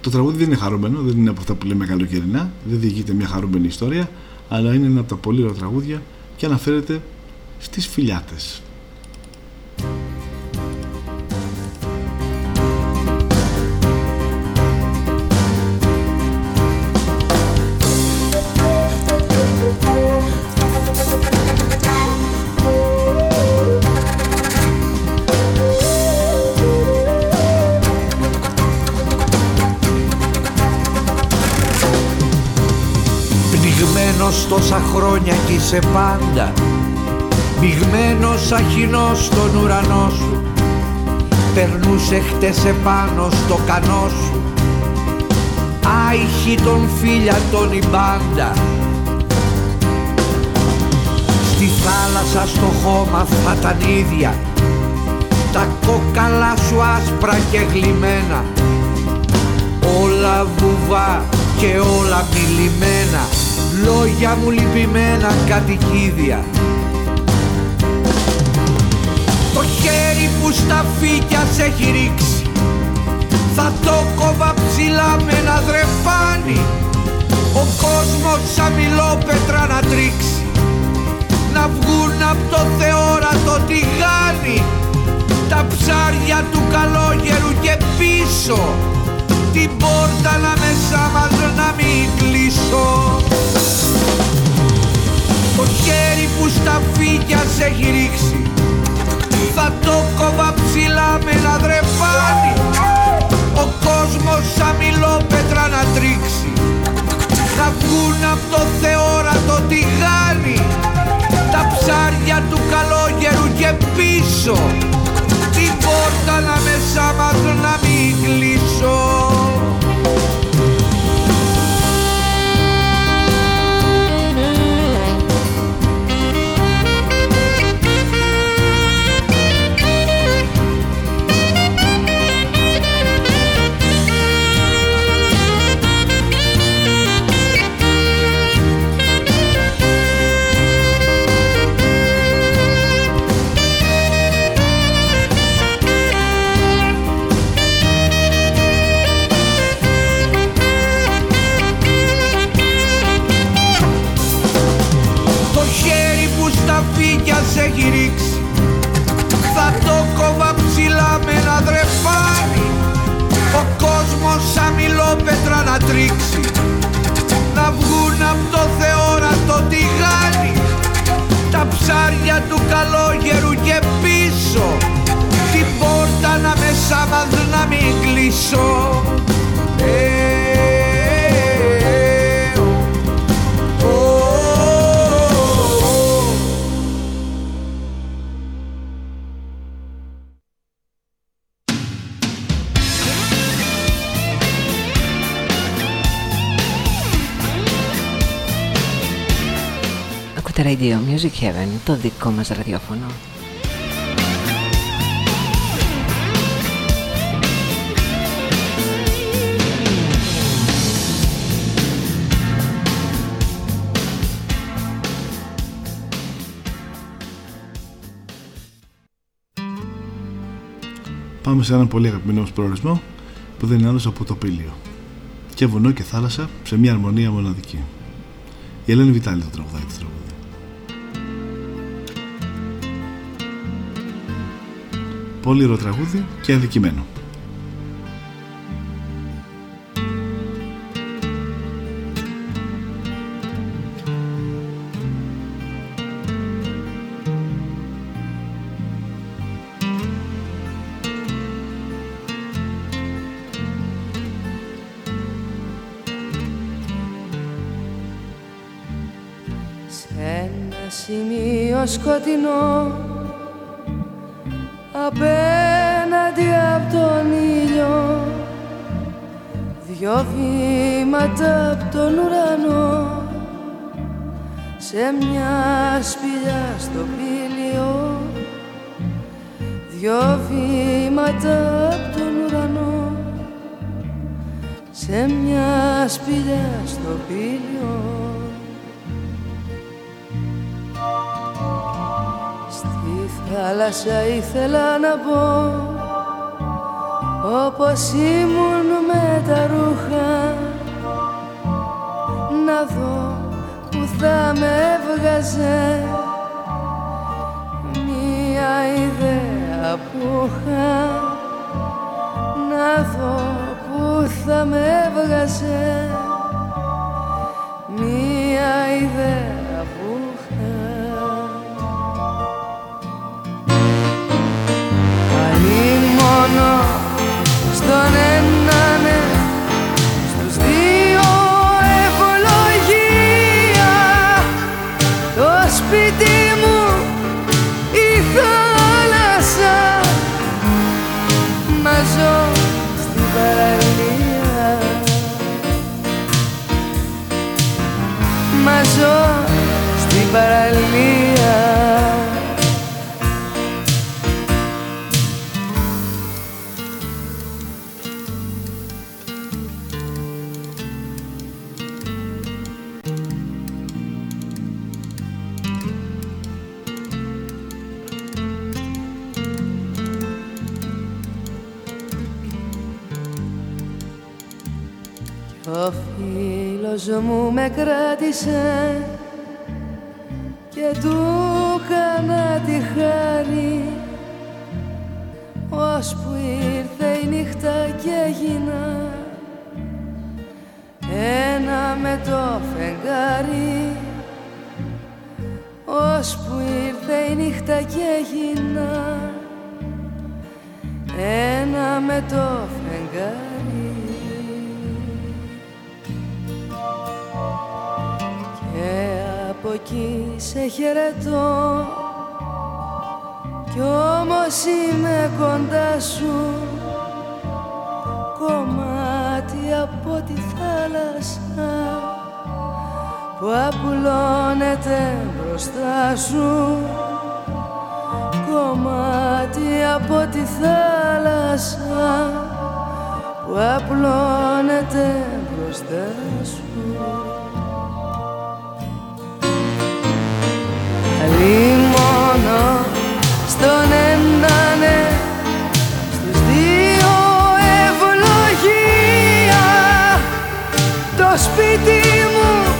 Το τραγούδι δεν είναι χαρούμενο, δεν είναι από αυτά που λέμε καλοκαιρινά, δεν διηγείται μια χαρούμενη ιστορία, αλλά είναι ένα από τα πολύ ωραία τραγούδια και αναφέρεται στις φιλιάτες. Είσαι πάντα. Μιγμένος αχινός στον ουρανό σου. Περνούσε χτες επάνω στο κανό σου. Άϊχη των φίλιατων η μπάντα. Στη θάλασσα στο χώμα θα ήταν ίδια Τα κόκαλα σου άσπρα και γλυμμένα. Όλα βουβά και όλα μιλημένα Λόγια μου λυπημένα κατοικίδια. Το χέρι που στα φύκια σε έχει ρίξει Θα το κόβα ψηλά με ένα δρεφάνι Ο κόσμος σαν μιλόπετρα να τρίξει Να βγουν από το θεόρατο τηγάνι. Τα ψάρια του καλόγερου και πίσω Την πόρτα να μέσα μας να μην κλείσω Το χέρι που στα φύκια σε έχει ρίξει θα το κόβα ψηλά με ένα δρεφάνι Ο κόσμος σαν μιλόπετρα να τρίξει Να βγουν από το θεόρατο τηγάνι Τα ψάρια του καλόγερου και πίσω Την πόρτα να μέσα μας να μην κλείσω ψάρια του καλόγερου και πίσω. Την πόρτα να μέσα μας να μην κλείσω. Ε, Radio Music Heaven, το δικό μας ραδιόφωνο. Πάμε σε έναν πολύ αγαπημένο μας προορισμό που δεν είναι άλλος από το Πήλιο. Και βουνό και θάλασσα σε μια αρμονία μοναδική. Η Ελένη Βιτάλη το τραγουδάει το τραγούδι. Πολύ ωραίο τραγούδι και αδικημένο. Σε ένα σημείο σκοτεινό δυο βήματα από τον ουρανό σε μια σπηλιά στο πήλιο δυο βήματα από τον ουρανό σε μια σπηλιά στο πήλιο Στη θάλασσα ήθελα να πω όπως ήμουν με τα ρούχα να δω που θα με έβγαζε. Μια ιδέα που είχα να δω που θα με έβγαζε. Μια ιδέα παραλία. Ο φίλος μου με κράτησε και του έκανα τη χάρη ώσπου ήρθε η νύχτα και έγινα. Ένα με το φεγγάρι. Ώσπου ήρθε η νύχτα και έγινα. Ένα με το φεγγάρι από εκεί σε χαιρετώ. Κι όμως είμαι κοντά σου. Κομμάτι από τη θάλασσα που απλώνεται μπροστά σου. Κομμάτι από τη θάλασσα που απλώνεται μπροστά σου Αλλή μόνο στον ένα ναι στους δύο ευλογία. Το σπίτι μου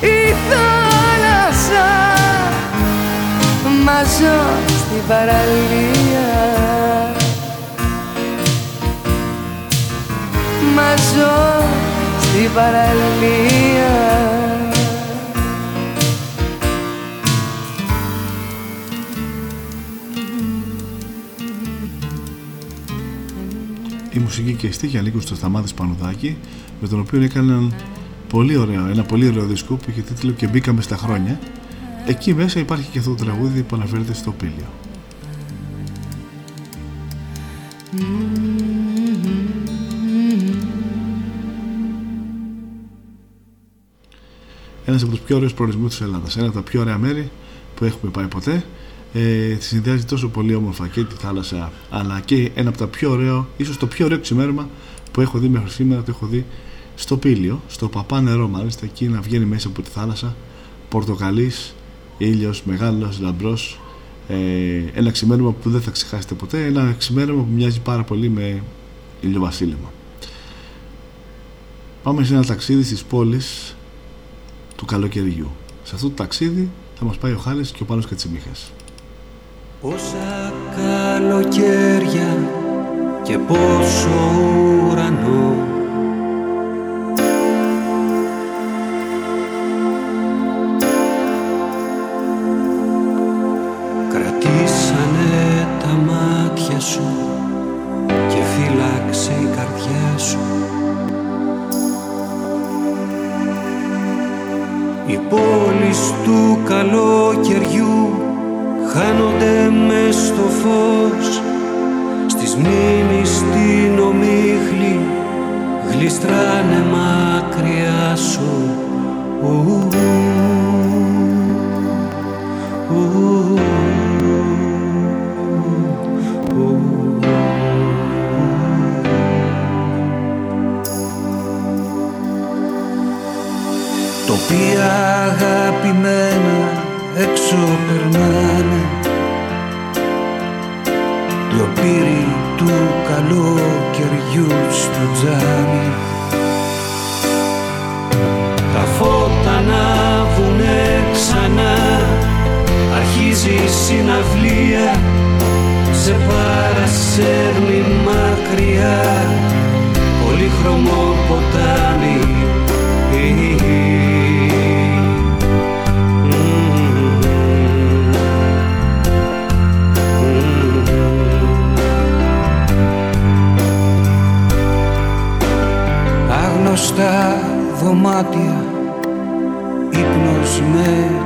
η θάλασσα μα ζω στην παραλία. Μα ζω στην παραλία Η μουσική και η στίχη ανήκουν στο Σταμάτης Πανουδάκη, με τον οποίο έκαναν πολύ ωραίο, ένα πολύ ωραίο δίσκο που είχε τίτλο Και μπήκαμε στα χρόνια. Εκεί μέσα υπάρχει και αυτό το τραγούδι που αναφέρεται στο πήλιο. Ένας από τους πιο ωραίους προορισμούς της Ελλάδας. Ένα από τα πιο ωραία μέρη που έχουμε πάει ποτέ. Ε, τη συνδυάζει τόσο πολύ όμορφα και τη θάλασσα, αλλά και ένα από τα πιο ωραίο, ίσως το πιο ωραίο ξημέρωμα που έχω δει μέχρι σήμερα. Το έχω δει στο Πήλιο, στο Παπά Νερό, μάλιστα εκεί να βγαίνει μέσα από τη θάλασσα. Πορτοκαλί, ήλιος μεγάλος, λαμπρός. Ε, ένα ξημέρωμα που δεν θα ξεχάσετε ποτέ. Ένα ξημέρωμα που μοιάζει πάρα πολύ με ηλιοβασίλεμα. Πάμε σε ένα ταξίδι στις πόλεις του καλοκαιριού. Σε αυτό το ταξίδι θα μας πάει ο Χάλης και ο Πάνος Κατσιμίχας. Πόσα καλοκαίρια και πόσο ουρανό. Κρατήσανε τα μάτια σου και φύλαξε η καρδιά σου. Οι πόλεις του καλοκαιριού χάνονται μες στο φως στις μνήμεις την ομίχλη γλιστράνε ναι μακριά σου ου, ου, ου, τοπία αγαπημένα έξω περνάει. Καλοκαιριού στο τζάμι. Τα φώτα ανάβουνε ξανά. Αρχίζει η συναυλία Σε παρασέρνει μακριά. Πολύχρωμο ποτάμι Άγνωστα δωμάτια ύπνος με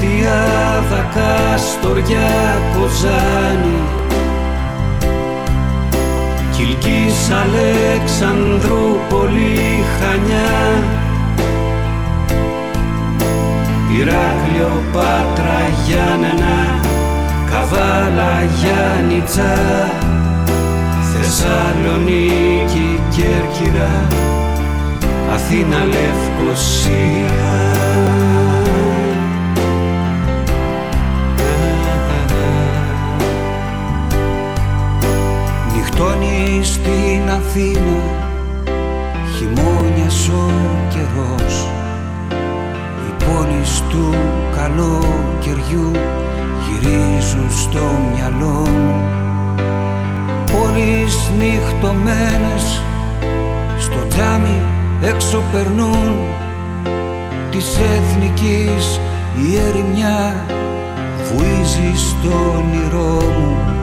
Ορέστια, δακάστορια, κοζάνη Κιλκής Αλέξανδρου, πολύ χανιά Ηράκλειο, Πάτρα, Γιάννενα, Καβάλα, Γιάννητσα. Θεσσαλονίκη, Κέρκυρα, Αθήνα, Λευκοσία Νυχτώνει στην Αθήνα. Χειμώνιας ο καιρός. Οι πόλεις του καλοκαιριού γυρίζουν στο μυαλό. Μου Πόλεις νυχτωμένες στο τζάμι έξω περνούν της εθνικής η ερημιά βουίζει στο όνειρό μου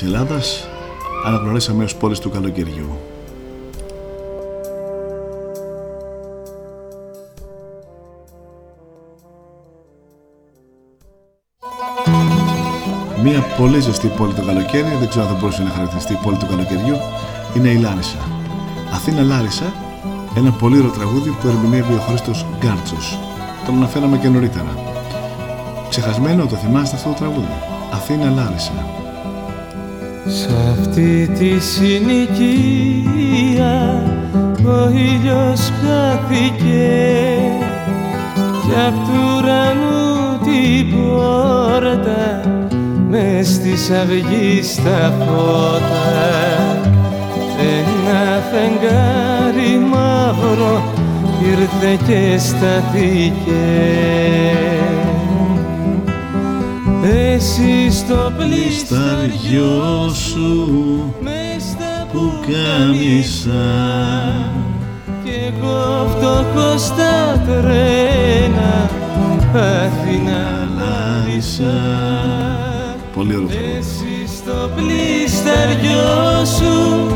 της Ελλάδας αναγνωρίσαμε ως πόλεις του καλοκαιριού. Μία πολύ ζεστή πόλη το καλοκαίρι, δεν ξέρω αν θα μπορούσε να χαρακτηριστεί η πόλη του καλοκαιριού, είναι η Λάρισα. Αθήνα Λάρισα, ένα πολύ ωραίο τραγούδι που ερμηνεύει ο Χρήστος Γκάρτσος. Τον αναφέραμε και νωρίτερα. Ξεχασμένο, το θυμάστε αυτό το τραγούδι; Αθήνα Λάρισα. Σ' αυτή τη συνοικία ο ήλιος χάθηκε κι απ' του ουρανού την πόρτα μες στις αυγής τα φώτα. Ένα φεγγάρι μαύρο ήρθε και στάθηκε εσύ στο πλησταριό σου που κάμισα. Κι εγώ φτωχός στα τρένα Αθήνα Λάρισα. Πολύ ωραίο Εσύ στο πλήσταριό σου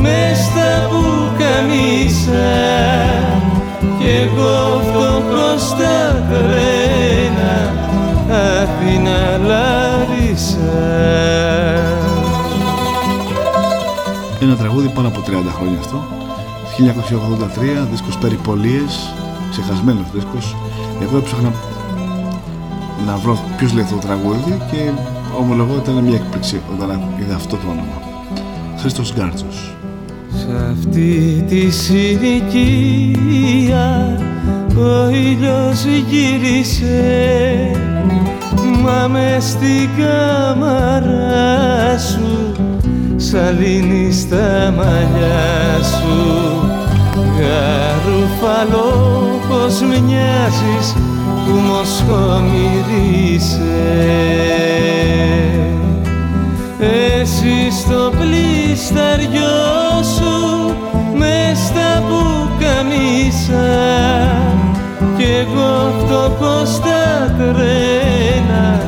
μες στα πουκαμίσα κι εγώ φτωχός στα τρένα Αθήνα Λάρισα Ένα τραγούδι πάνω από 30 χρόνια αυτό. 1983, δίσκος Περιπολίες. Ξεχασμένος δίσκος. Εγώ έψαχνα να βρω ποιος λέει αυτό το τραγούδι και ομολογώ ήταν μια έκπληξη όταν είδα αυτό το όνομα. Χρήστος Γκάρτσος. Σ' αυτή τη συνοικία ο ήλιος γύρισε μα μες στην κάμαρα σου σαλίνει στα μαλλιά σου. Γαρουφαλό πως μοιάζεις που μοσχομυρίσε εσύ στο πλήσταριό σου μες στα πουκαμίσα κι εγώ φτωχός στα τρένα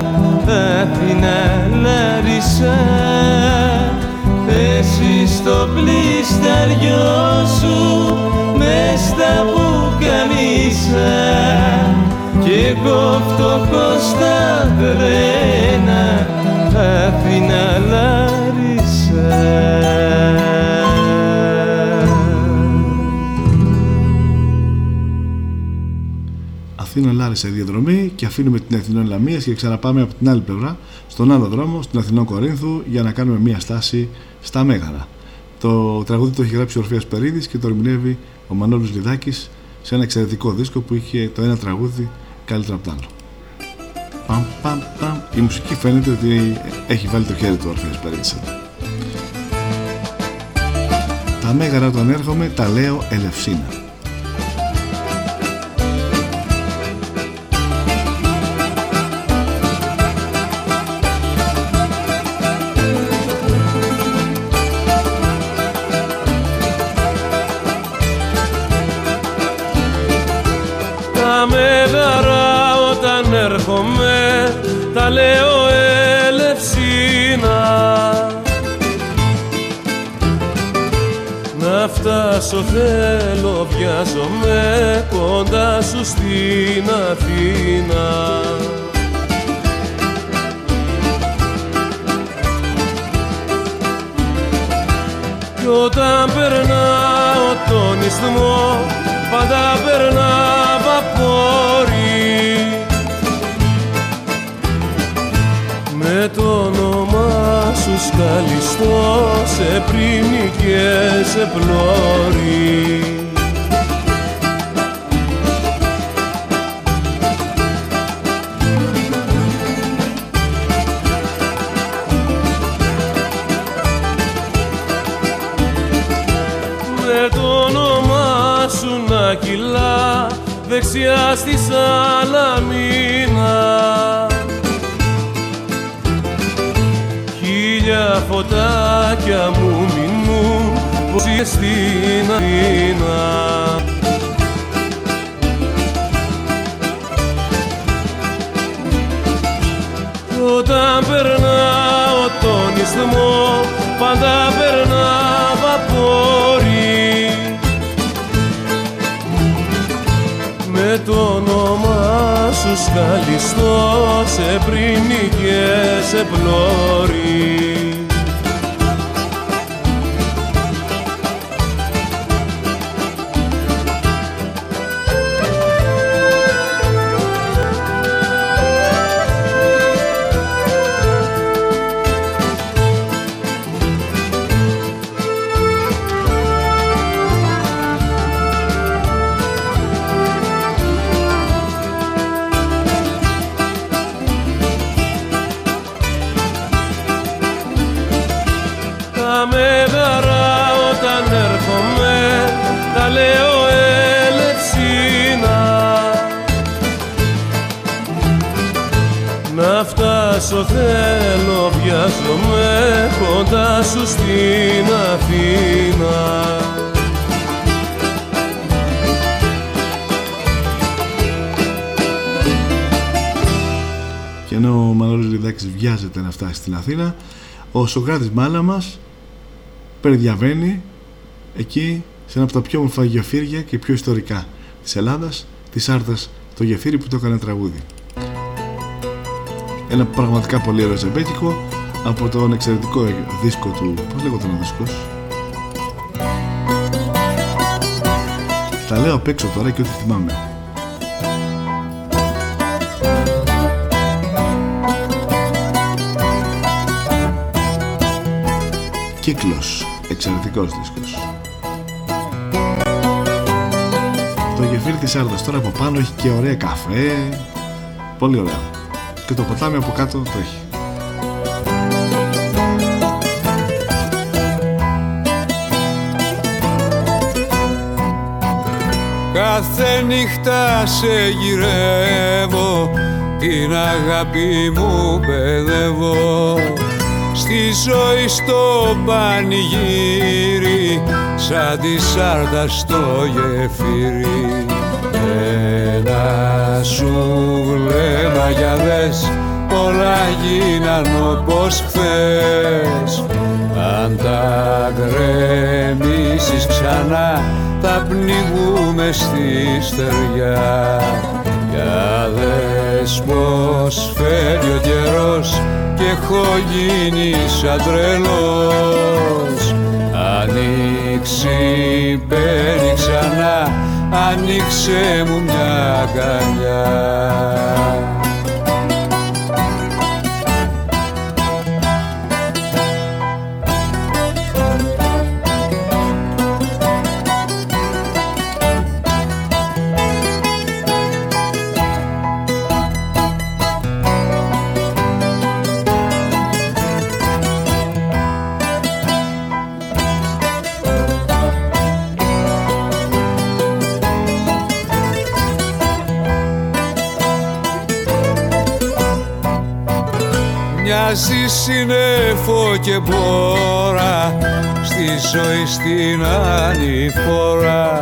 Αθήνα Λάρισα εσύ στο πλήσταριό σου μες στα πουκαμίσα κι εγώ φτωχός στα τρένα Αθήνα Λάρισα Αθήνα Λάρισα η διαδρομή και αφήνουμε την Αθηνών Λαμίας και ξαναπάμε από την άλλη πλευρά στον άλλο δρόμο, στην Αθηνών Κορίνθου για να κάνουμε μια στάση στα Μέγαρα. Το τραγούδι το έχει γράψει ο Ορφέας Περίδης και το ερμηνεύει ο Μανώλης Λιδάκης σε ένα εξαιρετικό δίσκο που είχε το ένα τραγούδι καλύτερα από το άλλο. Παμ, παμ, παμ. Η μουσική φαίνεται ότι έχει βάλει το χέρι του ο Ορφέας Περίδης εδώ. Τα Μέγαρα όταν έρχομαι τα λέω Ελευσίνα. Φτάσω θέλω βιάζομαι κοντά σου στην Αθήνα. Κι όταν περνάω τον ισθμό πάντα περνά βαπόρι Με το όνομά σου σκαλιστώ σε πρίμη και σε πλώρη με το όνομά σου να κυλά δεξιά στη Σαλαμίνα. Χίλια φωτάκια μου μηνούν πως είσαι στην Αθήνα. Κι όταν περνάω τον ισθμό πάντα περνά βαπόρι. Με το όνομά σου σκαλιστώ σε πρίμη και σε πλώρη σου στην Αθήνα. Και ενώ ο Μανώλης Λιδάκης βιάζεται να φτάσει στην Αθήνα ο Σοκράτης Μάλα μας περιδιαβαίνει εκεί σε ένα από τα πιο όμορφα γεφύρια και πιο ιστορικά της Ελλάδας της Άρτας το γεφύρι που το έκανε τραγούδι. Ένα πραγματικά πολύ ωραίο ζεμπέτικο από τον εξαιρετικό δίσκο του πώς λέγονταν ο δίσκος; Τα λέω απ' έξω τώρα και ό,τι θυμάμαι. Κύκλος, εξαιρετικός δίσκος. Το γεφύρι της Άρδας τώρα από πάνω έχει και ωραία καφέ. Πολύ ωραία. Και το ποτάμι από κάτω τρέχει Κάθε νύχτα σε γυρεύω Την αγάπη μου παιδεύω. Στη ζωή στο πανηγύρι Σαν τη σάρτα στο γεφύρι. Ένα σου βλέμμα για δες Όλα γίναν όπως χθες. Αν τα γκρεμίσεις ξανά Θα πνιγούμε στη στεριά. Για δες πως φεύγει ο καιρός Κι έχω γίνει σαν τρελός. Ανοίξει μπαίνει ξανά Ανοίξε μου μια αγκαλιά και μπόρα στη ζωή στην ανηφόρα.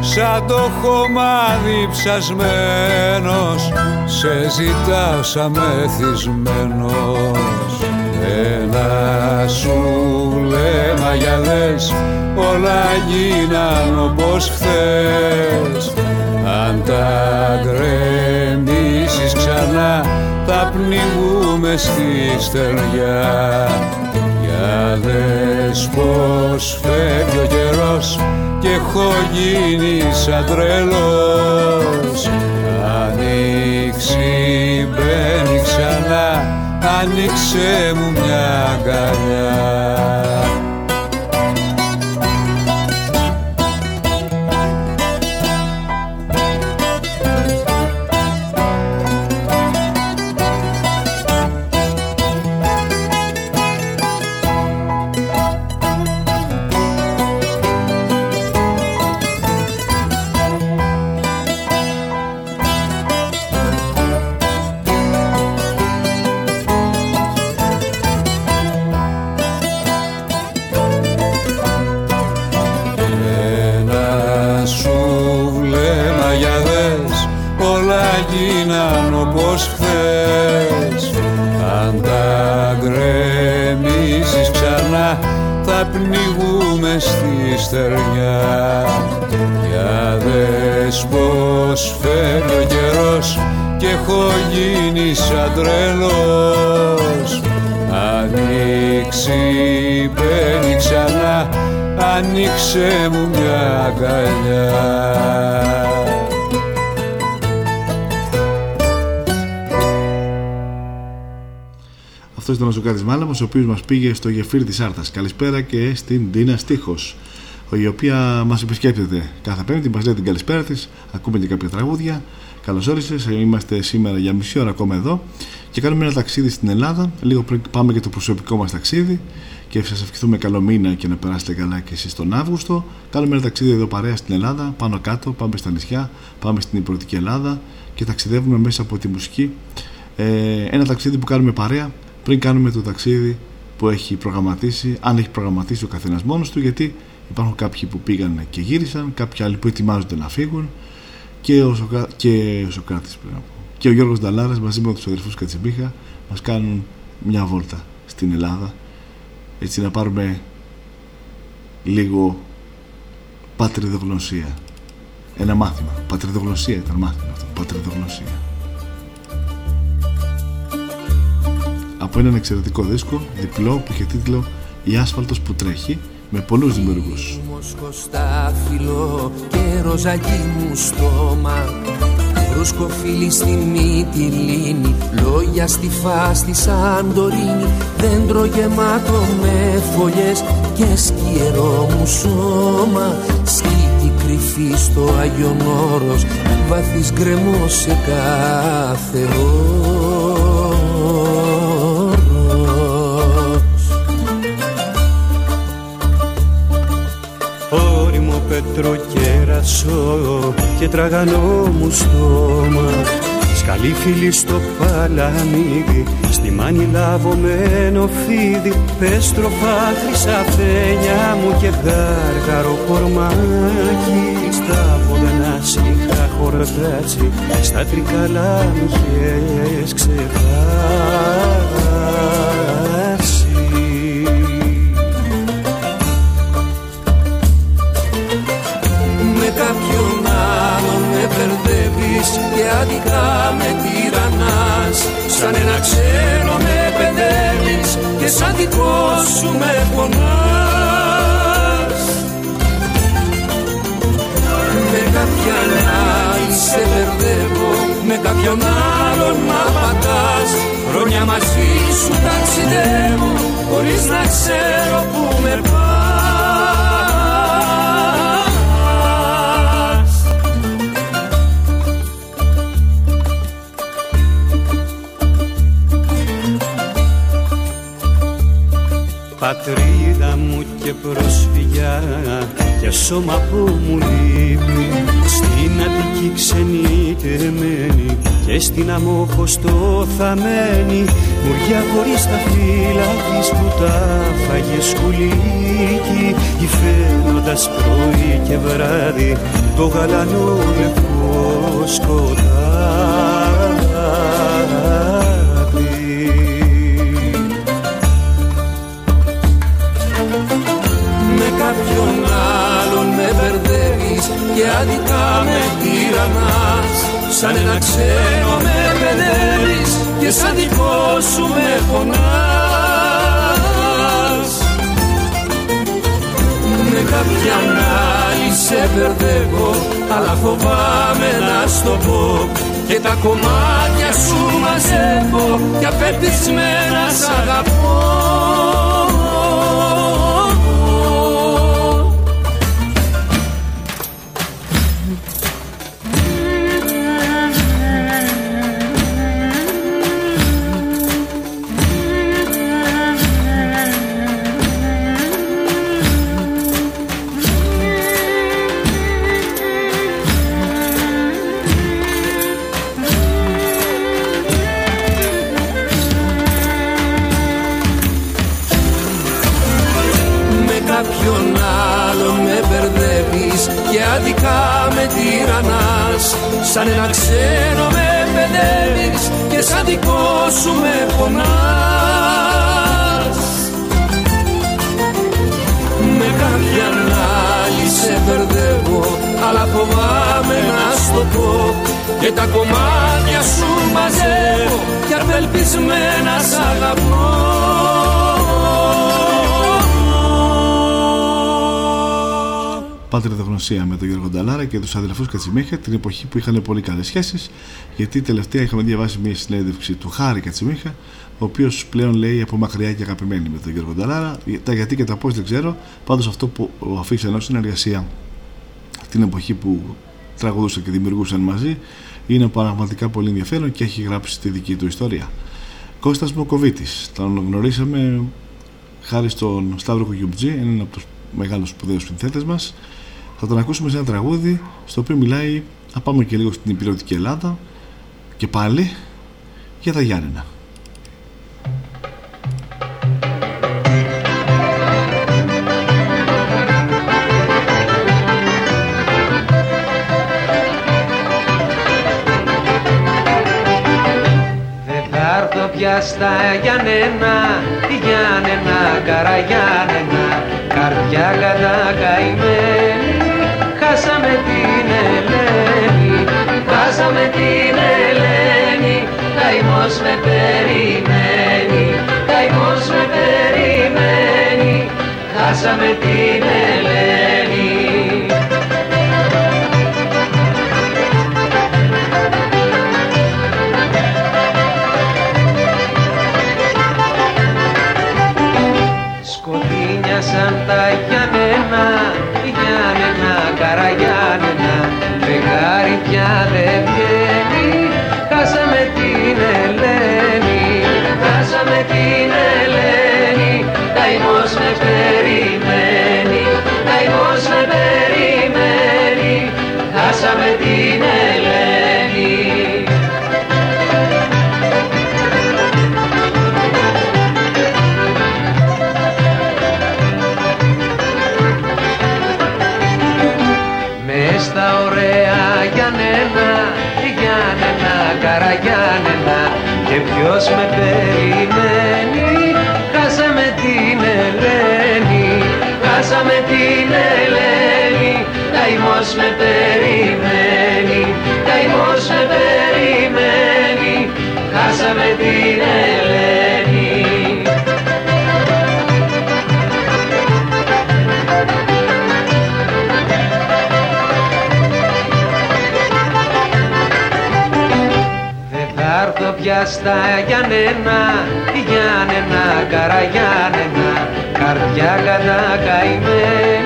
Σαν το χωμάδι ψασμένος σε ζητάω σαν μεθυσμένος. Ένα σου βλέμμα για δες όλα γίναν όπως χθες. Αν τα γκρεμίσεις ξανά θα πνιγούμε στη στεριά. Για δες πως φεύγει ο καιρός και έχω γίνει σαν τρελός. Ανοίξει μπαίνει ξανά, άνοιξε μου μια αγκαλιά Αυτό ήταν ο Σοκράτη Μάλαμο, ο οποίος μας πήγε στο γεφύρι της Άρτας. Καλησπέρα και στην Τίνα Στίχος, η οποία μας επισκέπτεται κάθε Πέμπτη, μας λέει την καλησπέρα της, ακούμε και κάποια τραγούδια. Καλώς όρισες, είμαστε σήμερα για μισή ώρα ακόμα εδώ και κάνουμε ένα ταξίδι στην Ελλάδα. Λίγο πριν πάμε για το προσωπικό μας ταξίδι και σας ευχηθούμε καλό μήνα και να περάσετε καλά και εσείς τον Αύγουστο. Κάνουμε ένα ταξίδι εδώ παρέα στην Ελλάδα, πάνω κάτω, πάμε στα νησιά, πάμε στην υπηρετική Ελλάδα και ταξιδεύουμε μέσα από τη μουσική. Ε, ένα ταξίδι που κάνουμε παρέα πριν κάνουμε το ταξίδι που έχει προγραμματίσει, αν έχει προγραμματίσει ο καθένας μόνος του, γιατί υπάρχουν κάποιοι που πήγαν και γύρισαν, κάποιοι άλλοι που ετοιμάζονται να φύγουν και ο, Σοκα... και ο Σοκράτης πρέπει να πω. και ο Γιώργος Νταλάρας μαζί με τους αδερφούς Κατσιμπίχα μας κάνουν μια βόλτα στην Ελλάδα έτσι να πάρουμε λίγο πατριδογνωσία. Ένα μάθημα. Πατριδογνωσία ήταν μάθημα αυτό πατριδογνωσία από έναν εξαιρετικό δίσκο διπλό που είχε τίτλο «Η άσφαλτος που τρέχει» με πολλούς δημιουργούς. φιλό και ροζάκι μου στόμα. Βρούσκω φίλη στη Μυτιλίνη Λόγια στη φάστη Σαντορίνη Δέντρο γεμάτο με φωλιές Και σκιερό μου σώμα. Σκήτη κρυφή στο Άγιον Όρος Βαθύς γκρεμός σε κάθε πετροκέρασο και τραγανό μου στόμα. Σκαλή φίλη στο παλαμίδι Στη μάνη λαβωμένο φίδι. Πέστροφα χρυσαφένια μου και γάργαρο κορμάκι. Στα βοδανά είχα χορτάτσι Στα τρικαλά μου είχες και αδικά με τυραννάς Σαν ένα ξένο με παιδεύεις και σαν δικό σου με πονάς. Με κάποιον άλλη σε μπερδεύω με κάποιον άλλον μ' απατάς Χρόνια μαζί σου ταξιδεύω χωρίς να ξέρω που με πας Πατρίδα μου και προσφυγιά. Για σώμα που μου λείπει Στην Αττική ξενιτεμένη και στην αμόχο στο θαμένη. Μουριά χωρίς τα φύλλα της που τα φάγε σκουλίκι. Υφαίνοντας πρωί και βράδυ το γαλανό λευκό σκοτάδι και αδικά με τυραννάς σαν ένα ξένο με παιδεύεις και σαν δικό σου με φωνάς με κάποιαν άλλη σε μπερδεύω αλλά φοβάμαι να στο πω. Και τα κομμάτια σου μαζεύω και απελπισμένα σ' αγαπώ Σαν ένα ξένο με παιδεύεις και σαν δικό σου με πονάς. Με κάποια άλλη σε μπερδεύω αλλά φοβάμαι να στο πω. Και τα κομμάτια σου μαζεύω και απελπισμένα σ' αγαπώ Πατριδογνωσία με τον Γιώργο Νταλάρα και τους αδελφούς Κατσιμίχα την εποχή που είχαν πολύ καλές σχέσεις. Γιατί τελευταία είχαμε διαβάσει μια συνέντευξη του Χάρη Κατσιμίχα, ο οποίος πλέον λέει από μακριά και αγαπημένη με τον Γιώργο Νταλάρα. Τα γιατί και τα πώς δεν ξέρω. Πάντως αυτό που αφήξαν ως συνεργασία την εποχή που τραγουδούσαν και δημιουργούσαν μαζί είναι πραγματικά πολύ ενδιαφέρον και έχει γράψει τη δική του ιστορία. Κώστας Μοκοβίτης, τον γνωρίσαμε χάρη στον Σταύρο Κουγιουμτζή, έναν από τους μεγάλους σπουδαίους συνθέτες μας θα τον ακούσουμε σε ένα τραγούδι στο οποίο μιλάει, να πάμε και λίγο στην υπηρετική Ελλάδα και πάλι για τα Γιάννενα. πιάστα Γιάννενα, Γιάννενα, καραγιάννενα καρδιά κατακαημένη χάσαμε χάσαμε την Ελένη. Καημός με περιμένει καημός με περιμένει. Χάσαμε την Ελένη. Σκοτεινιάσαν τα Γιάννενα, Γιάννενα, Καραγιάννενα χάσαμε την Ελένη. Μες στα ωραία Γιάννενα, Γιάννενα, Καραγιάννενα και ποιος με περιμένει, χάσαμε την Ελένη, χάσαμε την Ελένη, καημός με περιμένει, καημός με περιμένει, χάσαμε την Ελένη. Δεν θα έρθω πια στα Γιάννενα, Γιάννενα, Καραγιάννενα Καρδιά κατακαημένη,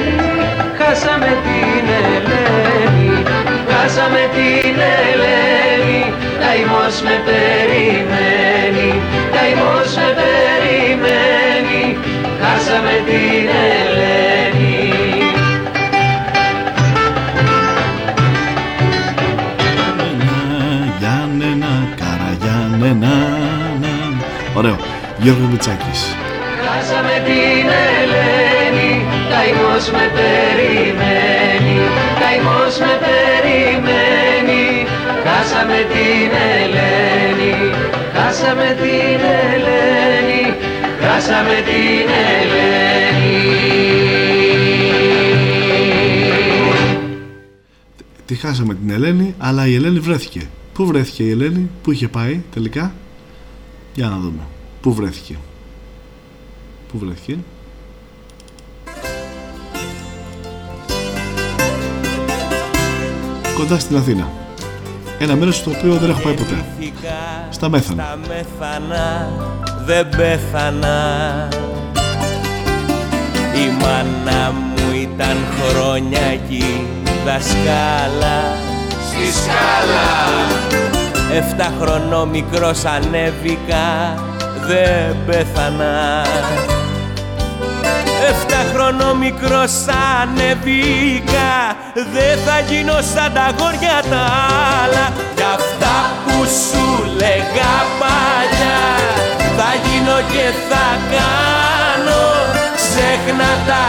χάσαμε την Ελένη Χάσαμε την Ελένη, καημός με περιμένει Καημός με περιμένει, χάσαμε την Ελένη Γιάννενα, Καραγιάννενα να. Ωραίο. Γιώργο Μητσάκης. Καημός με περιμένει, καημός με περιμένει. Χάσαμε την Ελένη, χάσαμε την Ελένη, χάσαμε την Ελένη. Τη χάσαμε την Ελένη, αλλά η Ελένη βρέθηκε. Πού βρέθηκε η Ελένη, πού είχε πάει τελικά; Για να δούμε. Πού βρέθηκε. Πού βρέθηκε; Κοντά στην Αθήνα. Ένα μέρος στο οποίο δεν έχω πάει ποτέ. Στα Μέθανα. Στα μέθανα δεν πέθανα Η μάνα μου ήταν χρόνια εκεί δασκάλα Στη σκάλα Εφτά χρονό μικρός ανέβηκα δεν πέθανα Εφτά χρονό μικρός ανέβηκα Δεν θα γίνω σαν τα γόρια τα άλλα. Κι αυτά που σου λέγα παλιά Θα γίνω και θα κάνω. Ξέχνα τα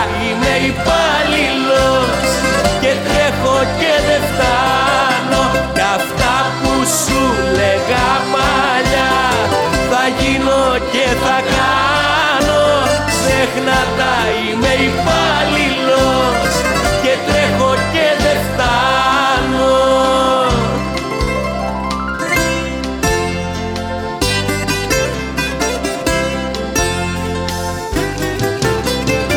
Ξέχνα τα είμαι υπάλληλος Και τρέχω και δεν φτάνω.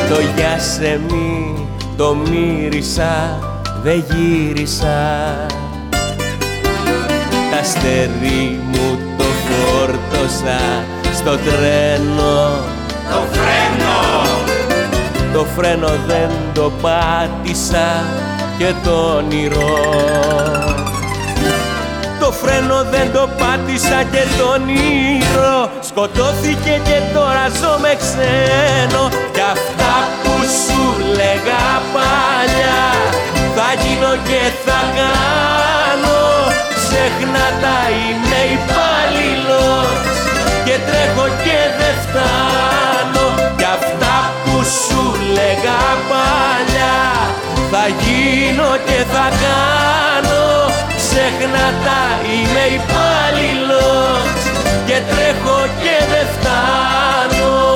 Το γεια σε μη το μύρισα, δεν γύρισα. Τα αστέρι μου το φόρτωσα στο τρένο. Το φρένο Το φρένο δεν το πάτησα και το όνειρο Το φρένο δεν το πάτησα και το όνειρο Σκοτώθηκε και τώρα ζω με ξένο. Κι αυτά που σου λέγα παλιά Θα γίνω και θα κάνω. Ξέχνα τα είμαι υπάλληλος Και τρέχω και δεν φτάνω. Κι αυτά που σου λέγα παλιά Θα γίνω και θα κάνω Ξέχνα τα είμαι υπάλληλος Και και τρέχω και δεν φτάνω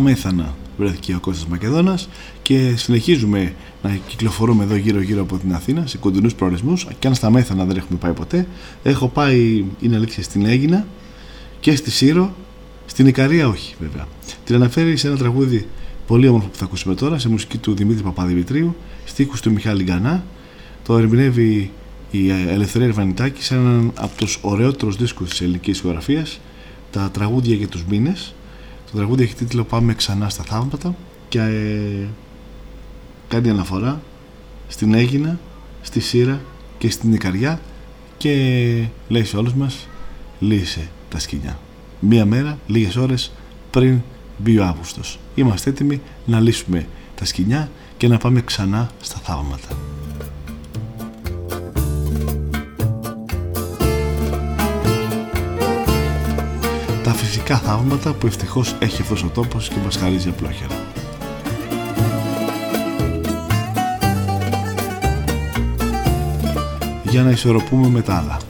Στα Μέθανα βρέθηκε ο Κώστας Μακεδόνας και συνεχίζουμε να κυκλοφορούμε εδώ γύρω γύρω από την Αθήνα σε κοντινούς προορισμούς. Και αν στα Μέθανα δεν έχουμε πάει ποτέ έχω πάει, είναι αλήθεια, στην Έγινα και στη Σύρο στην Ικαρία όχι βέβαια. Την αναφέρει σε ένα τραγούδι πολύ όμορφο που θα ακούσουμε τώρα σε μουσική του Δημήτρη Παπαδημητρίου στίχους του Μιχάλη Γκανά. Το ερμηνεύει η Ελευθερία Ερβανιτάκη σε έναν από τους ωραιότερους δίσκους της ελληνικής ηχογραφίας τα τραγούδια για τους μήνες το τραγούδι έχει τίτλο Πάμε ξανά στα θαύματα και ε, κάνει αναφορά στην Έγινα, στη Σύρα και στην Ικαριά και λέει σε όλους μας λύσε τα σκηνιά. Μία μέρα, λίγες ώρες πριν μπει ο Αύγουστος. Είμαστε έτοιμοι να λύσουμε τα σκηνιά και να πάμε ξανά στα θαύματα. Τα φυσικά θαύματα που ευτυχώς έχει αυτός ο τόπος και μας χαρίζει απλόχερα. για να ισορροπούμε με τα άλλα.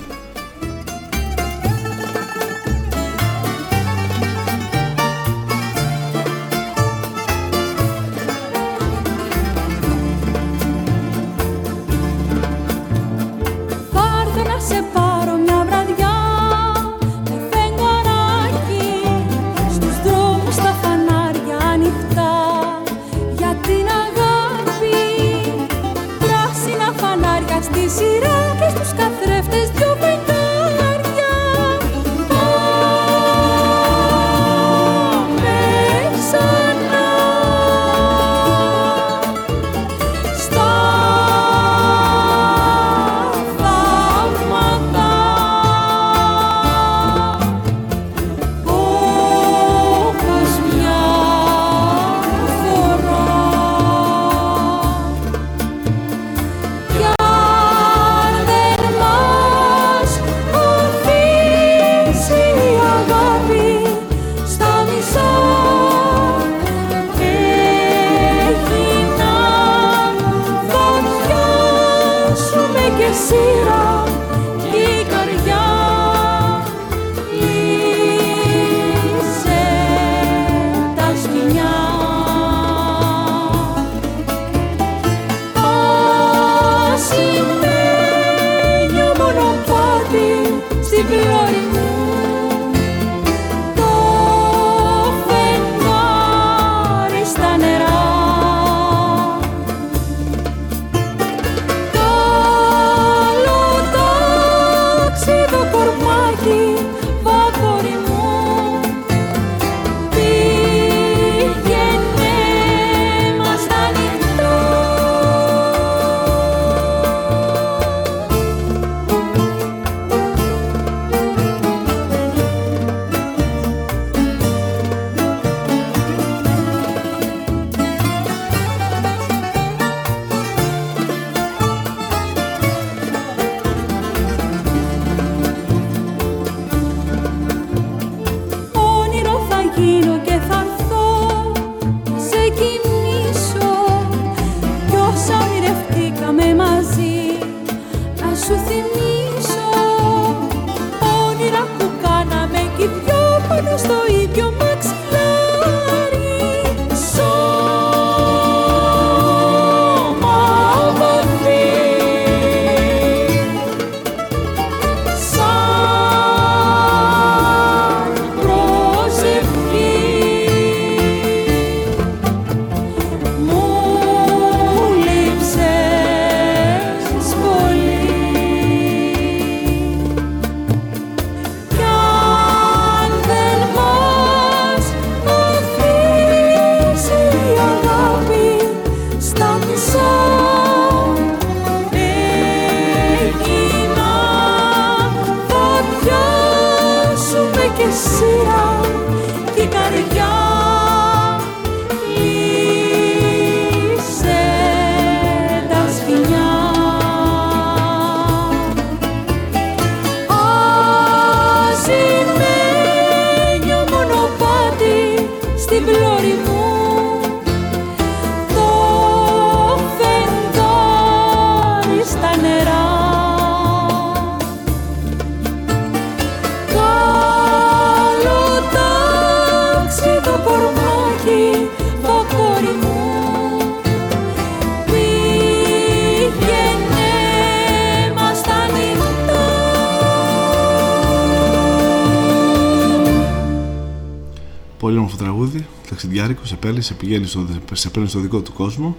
Ταξιδιάρικο, σε παίρνει, σε πηγαίνει στο, σε παίρνει στο δικό του κόσμο.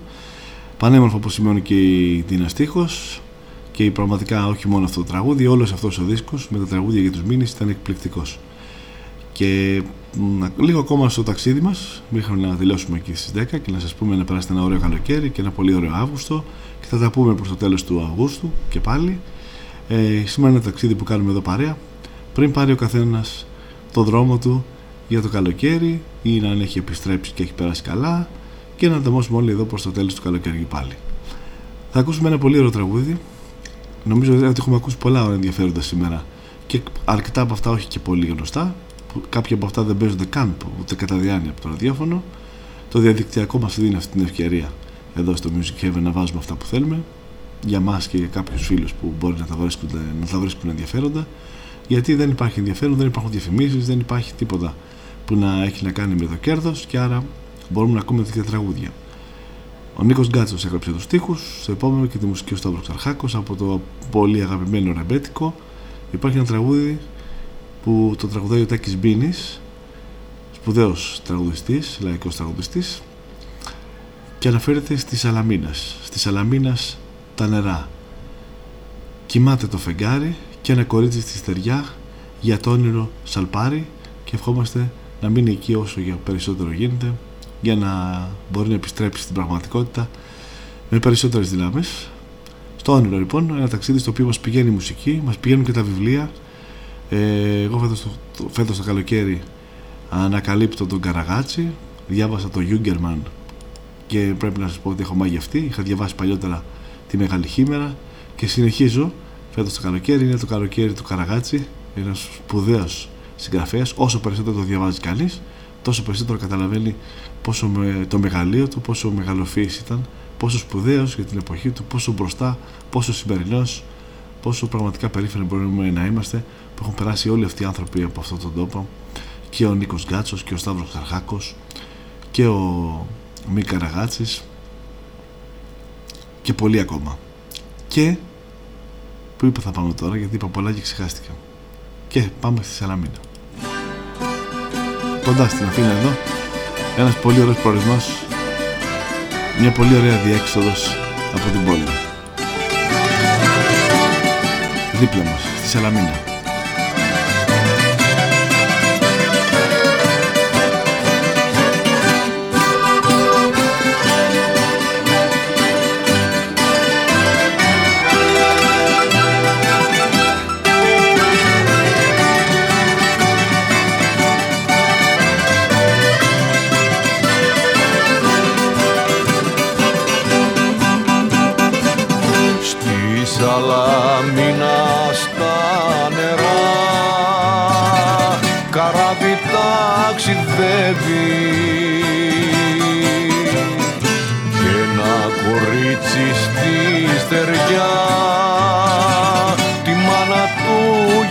Πανέμορφο όπω σημαίνει και η Τίνα Στίχος και πραγματικά όχι μόνο αυτό το τραγούδι, όλος αυτός ο δίσκος με τα τραγούδια για τους μήνες ήταν εκπληκτικός. Και μ, λίγο ακόμα στο ταξίδι μας, μέχρι να τελειώσουμε εκεί στις 10 και να σας πούμε να περάσετε ένα ωραίο καλοκαίρι και ένα πολύ ωραίο Αύγουστο και θα τα πούμε προς το τέλος του Αυγούστου και πάλι. Ε, σήμερα είναι ένα ταξίδι που κάνουμε εδώ παρέα. Πριν πάρει ο καθένας το δρόμο του για το καλοκαίρι ή να αν έχει επιστρέψει και έχει περάσει καλά και να ανταμώσουμε όλοι εδώ προς το τέλος του καλοκαιριού πάλι. Θα ακούσουμε ένα πολύ ωραίο τραγούδι. Νομίζω ότι έχουμε ακούσει πολλά ωραία ενδιαφέροντα σήμερα και αρκετά από αυτά όχι και πολύ γνωστά. Που κάποια από αυτά δεν παίζονται καν ούτε κατά διάνοια από το ραδιόφωνο. Το διαδικτυακό μας δίνει αυτή την ευκαιρία εδώ στο Music Heaven να βάζουμε αυτά που θέλουμε για μας και για κάποιους φίλους που μπορεί να τα βρίσκουν, να τα βρίσκουν ενδιαφέροντα γιατί δεν υπάρχει ενδιαφέρον, δεν υπάρχουν διαφημίσεις, δεν υπάρχει τίποτα που να έχει να κάνει με το κέρδος και άρα μπορούμε να ακούμε τέτοια τραγούδια. Ο Νίκος Γκάτσος έγραψε τους στίχους, στο επόμενο και τη μουσική ο Σταύρος Ξαρχάκος από το πολύ αγαπημένο Ρεμπέτικο. Υπάρχει ένα τραγούδι που το τραγουδάει ο Τάκης Μπίνης, σπουδαίος τραγουδιστής, λαϊκός τραγουδιστής και αναφέρεται στη Σαλαμίνας. Στη Σαλαμίνας τα νερά. Κοιμάται το φεγγάρι και ένα κορίτσι στη στεριά για το όνειρο σαλπάρι και ευχόμαστε να μείνει εκεί όσο για περισσότερο γίνεται για να μπορεί να επιστρέψει στην πραγματικότητα με περισσότερες δυνάμεις. Στο όνειρο λοιπόν ένα ταξίδι στο οποίο μας πηγαίνει η μουσική μας πηγαίνουν και τα βιβλία. Ε, εγώ φέτος, φέτος το καλοκαίρι ανακαλύπτω τον Καραγάτσι διάβασα τον Γιούγκερμαν και πρέπει να σας πω ότι έχω μαγευτεί είχα διαβάσει παλιότερα τη Μεγάλη Χήμερα και συνεχίζω φέτος το καλοκαίρι. Είναι το καλοκαίρι του Καραγάτσι ένας σπουδαίος συγγραφέας, όσο περισσότερο το διαβάζει κανείς, τόσο περισσότερο καταλαβαίνει πόσο με, το μεγαλείο του, πόσο μεγαλοφύης ήταν, πόσο σπουδαίος για την εποχή του, πόσο μπροστά, πόσο σημερινός, πόσο πραγματικά περήφανοι μπορούμε να είμαστε που έχουν περάσει όλοι αυτοί οι άνθρωποι από αυτόν τον τόπο και ο Νίκος Γκάτσος και ο Σταύρος Καρχάκος και ο Μίκα Ραγάτσης και πολλοί ακόμα. Και που είπα θα πάμε τώρα γιατί είπα πολλά και ξεχάστηκα. Και πάμε στη Σαλαμίνα κοντά στην Αθήνα εδώ ένας πολύ ωραίος προορισμός μια πολύ ωραία διέξοδος από την πόλη. Δίπλα μας στη Σαλαμίνα τη στεριά. Τη μάνα του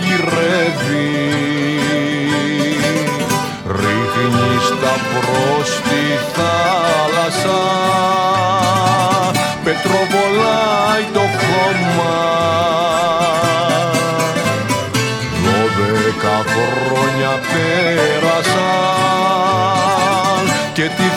γυρεύει. Ρίχνεις στα προς τη θάλασσα. Πετροβολάει το χώμα. Δώδεκα χρόνια πέρασαν και τη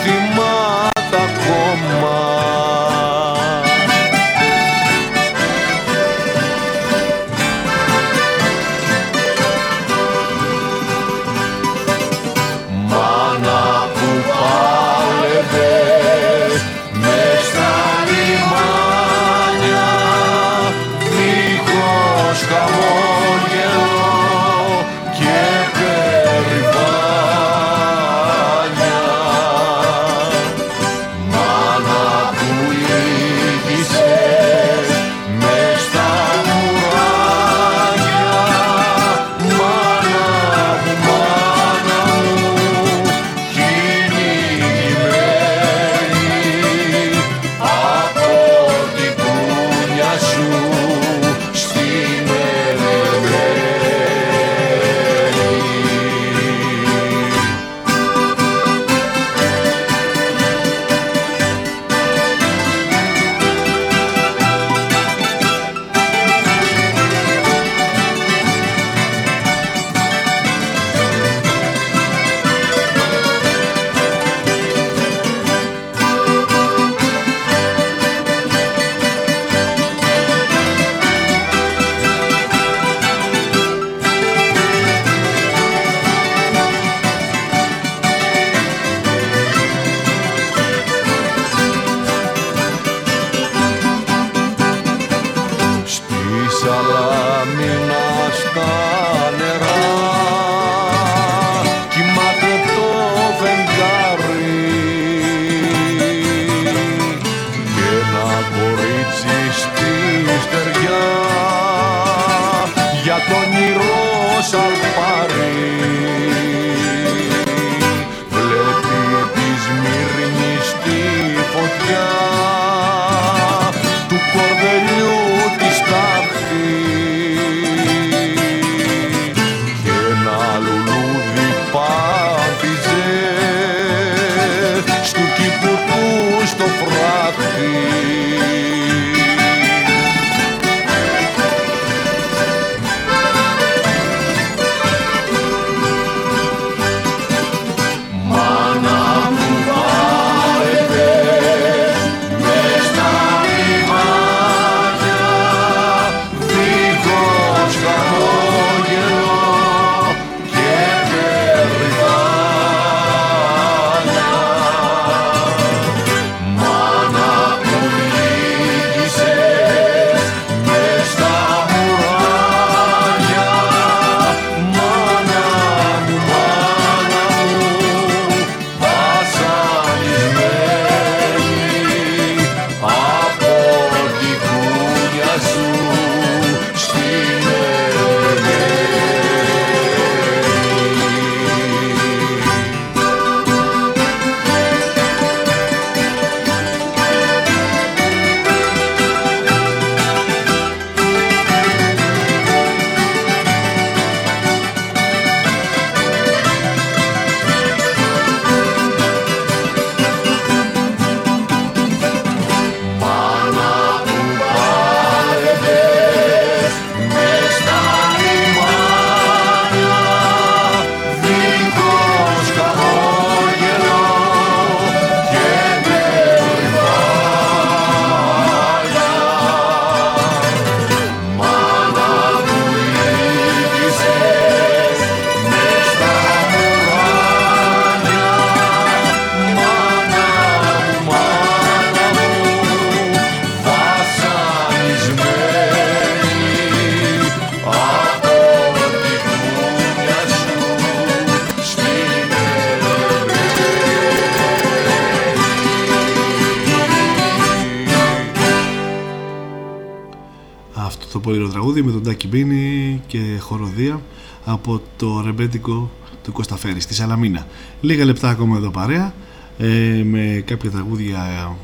χοροδία από το ρεμπέτικο του Κωσταφέρη στη Σαλαμίνα. Λίγα λεπτά ακόμα εδώ παρέα ε, με κάποια τραγούδια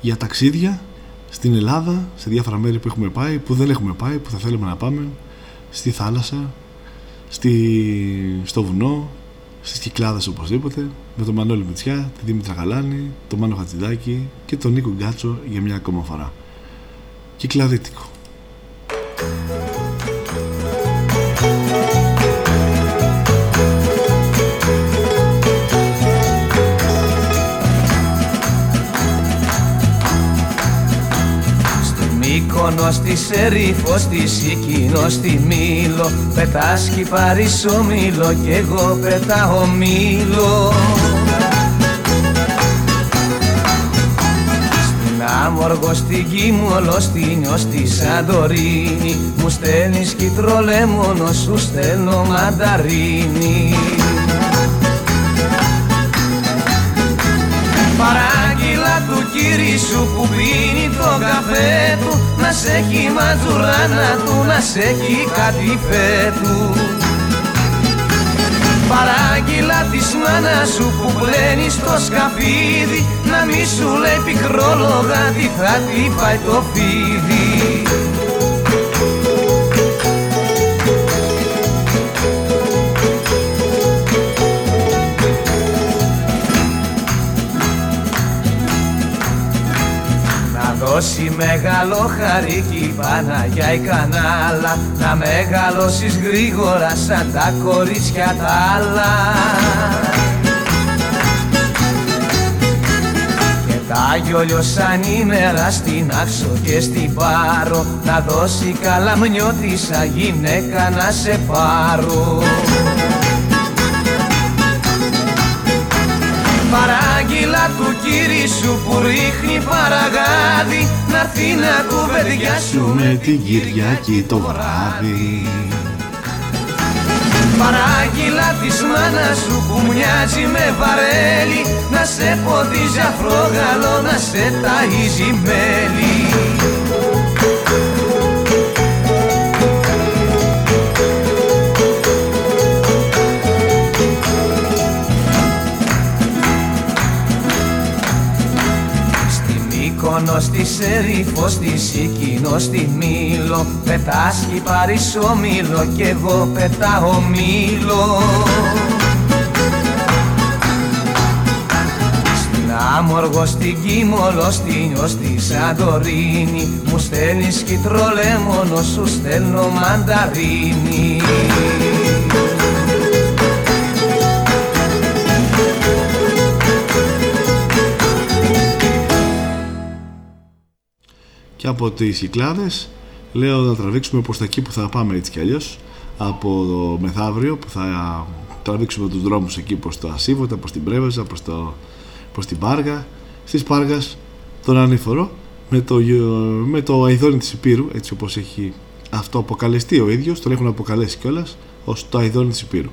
για ταξίδια στην Ελλάδα, σε διάφορα μέρη που έχουμε πάει, που δεν έχουμε πάει, που θα θέλουμε να πάμε, στη θάλασσα, στη, στο βουνό, στις Κυκλάδες οπωσδήποτε, με τον Μανώλη Μητσιά, τη Δήμητρα Γαλάνη, τον Μάνο Χατζηδάκη και τον Νίκο Γκάτσο για μια ακόμα φορά. Κυκλαδίτικο. Στη Σερίφο, στη Σικίνο, στη Μήλο. Πετάς κι πάρεις μήλο κι εγώ πετάω μήλο. Στην Άμοργο, στην Κίμολο, στην Ιω, στη Σαντορίνη Μου στέλνεις κυτρολέμονο, σου στέλνω μανταρίνη. Παράγγειλα του κύρι σου που πίνει το καφέ του Να σε έχει ματζουράνα του, να σε έχει κάτι του. Παράγγειλα της μάνας σου που πλένει στο σκαφίδι Να μη σου λέει πικρόλογα τι θα τη φάει το φίδι δώσει μεγάλο χαρίκι Παναγιά η κανάλα. Να μεγαλώσεις γρήγορα σαν τα κορίτσια τα άλλα. Και τα γιολιό σαν ημέρα στην άξο και στην πάρο. Να δώσει καλαμνιώτησα γυναίκα να σε πάρω Παράγγειλα του κύρι σου που ρίχνει παραγάδι Να να κουβεντιάσουμε με την Κυριακή το βράδυ. Παράγγειλα της μάνας σου που μοιάζει με βαρέλι Να σε ποδίζει αφρόγαλο, να σε ταΐζει μέλι Μύκονο στη Σερίφο, στη Σικίνο, στη Μήλο. Πετάς κι πάρεις μήλο κι εγώ πετάω μήλο. Στην Άμοργο, στην Κίμολο, στην Ιω, στη Σαντορίνη. Μου στέλνεις κυτρολέμονο, σου στέλνω μανταρίνι και από τις Κυκλάδες λέω να τραβήξουμε προς τα εκεί που θα πάμε έτσι κι αλλιώς από το μεθαύριο που θα τραβήξουμε τους δρόμους εκεί προς το Ασίβωτα, προς την Πρέβεζα, προς, το, προς την Πάργα. Στις Πάργας τον Ανήφορο με το, με το Αϊδόνι της Υπήρου έτσι όπως έχει αυτό αποκαλεστεί ο ίδιος τον έχουν αποκαλέσει κιόλας ως το Αϊδόνι της Υπήρου.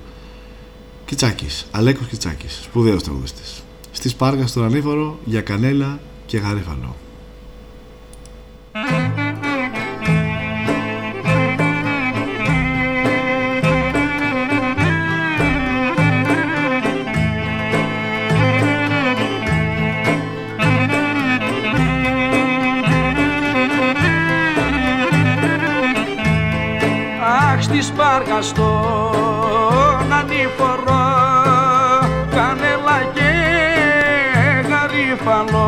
Κιτσάκης, Αλέκος Κιτσάκης σπουδαίος τραγουδιστής. Στις Πάργας τον Ανήφορο για κανέλα και γαρίφαλο Αχ στη Σπάργα στον ανήφορο κανέλα και γαρίφαλο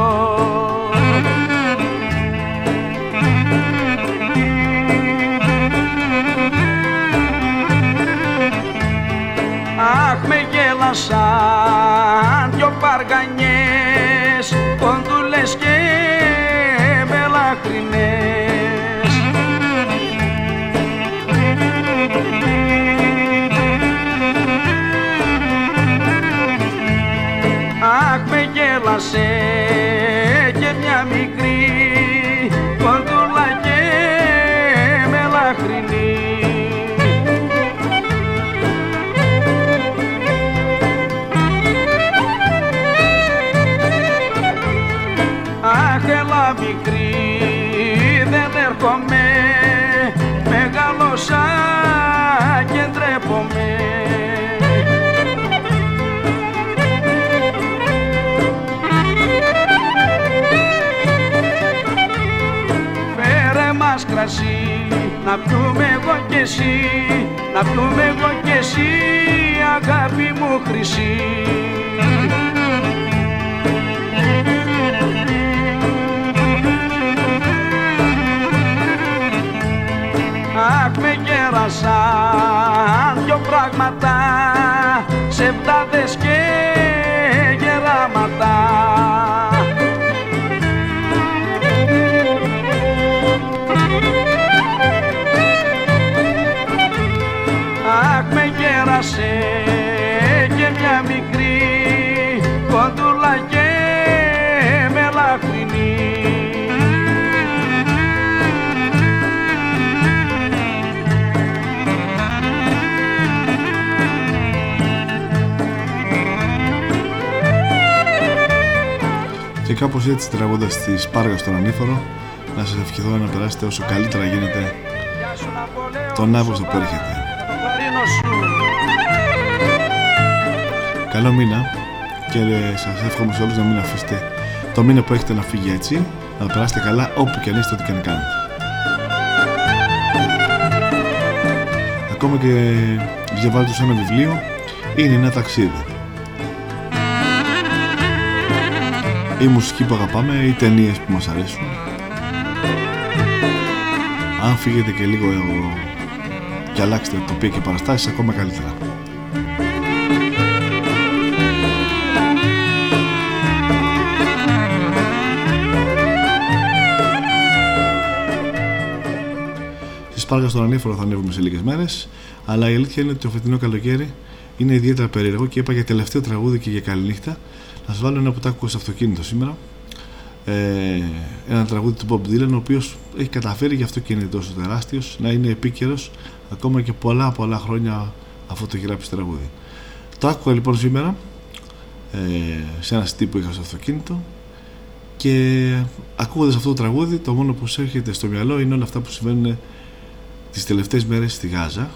με γέλασαν δυο παργανιές κοντούλες και μελαχρινές. Αχ με γέλασες να πιούμε εγώ κι εσύ να πιούμε εγώ κι εσύ αγάπη μου χρυσή. Αχ με κέρασαν δυο πράγματα ψευδάδες και γεράματα κάπως έτσι τραγώντας τη Σπάργα στον Ανήφορο να σας ευχηθώ να περάσετε όσο καλύτερα γίνεται τον Αύγουστο που έρχεται. Καλό μήνα και σας εύχομαι σε όλους να μην αφήσετε το μήνα που έχετε να φύγει έτσι να περάσετε καλά όπου και αν είστε ό,τι και αν κάνετε. Ακόμα και διαβάζοντας ένα βιβλίο είναι ένα ταξίδι. Η μουσική που αγαπάμε, οι ταινίες που μας αρέσουν. Αν φύγετε και λίγο και αλλάξετε τοπία και παραστάσεις, ακόμα καλύτερα. Στη Σπάργα στον Ανήφορο θα ανέβουμε σε λίγες μέρες, αλλά η αλήθεια είναι ότι το φετινό καλοκαίρι είναι ιδιαίτερα περίεργο και είπα για τελευταίο τραγούδι και για καληνύχτα θα σας βάλω ένα που τα ακούω στο αυτοκίνητο σήμερα. Ε, ένα τραγούδι του Bob Dylan, ο οποίος έχει καταφέρει, γι' αυτό και είναι τόσο τεράστιος, να είναι επίκαιρος ακόμα και πολλά πολλά χρόνια αφού το έχει γράψει τραγούδι. Το άκουγα λοιπόν σήμερα ε, σε ένα στή που είχα στο αυτοκίνητο και ακούγοντας αυτό το τραγούδι το μόνο που σου έρχεται στο μυαλό είναι όλα αυτά που συμβαίνουν τις τελευταίες μέρες στη Γάζα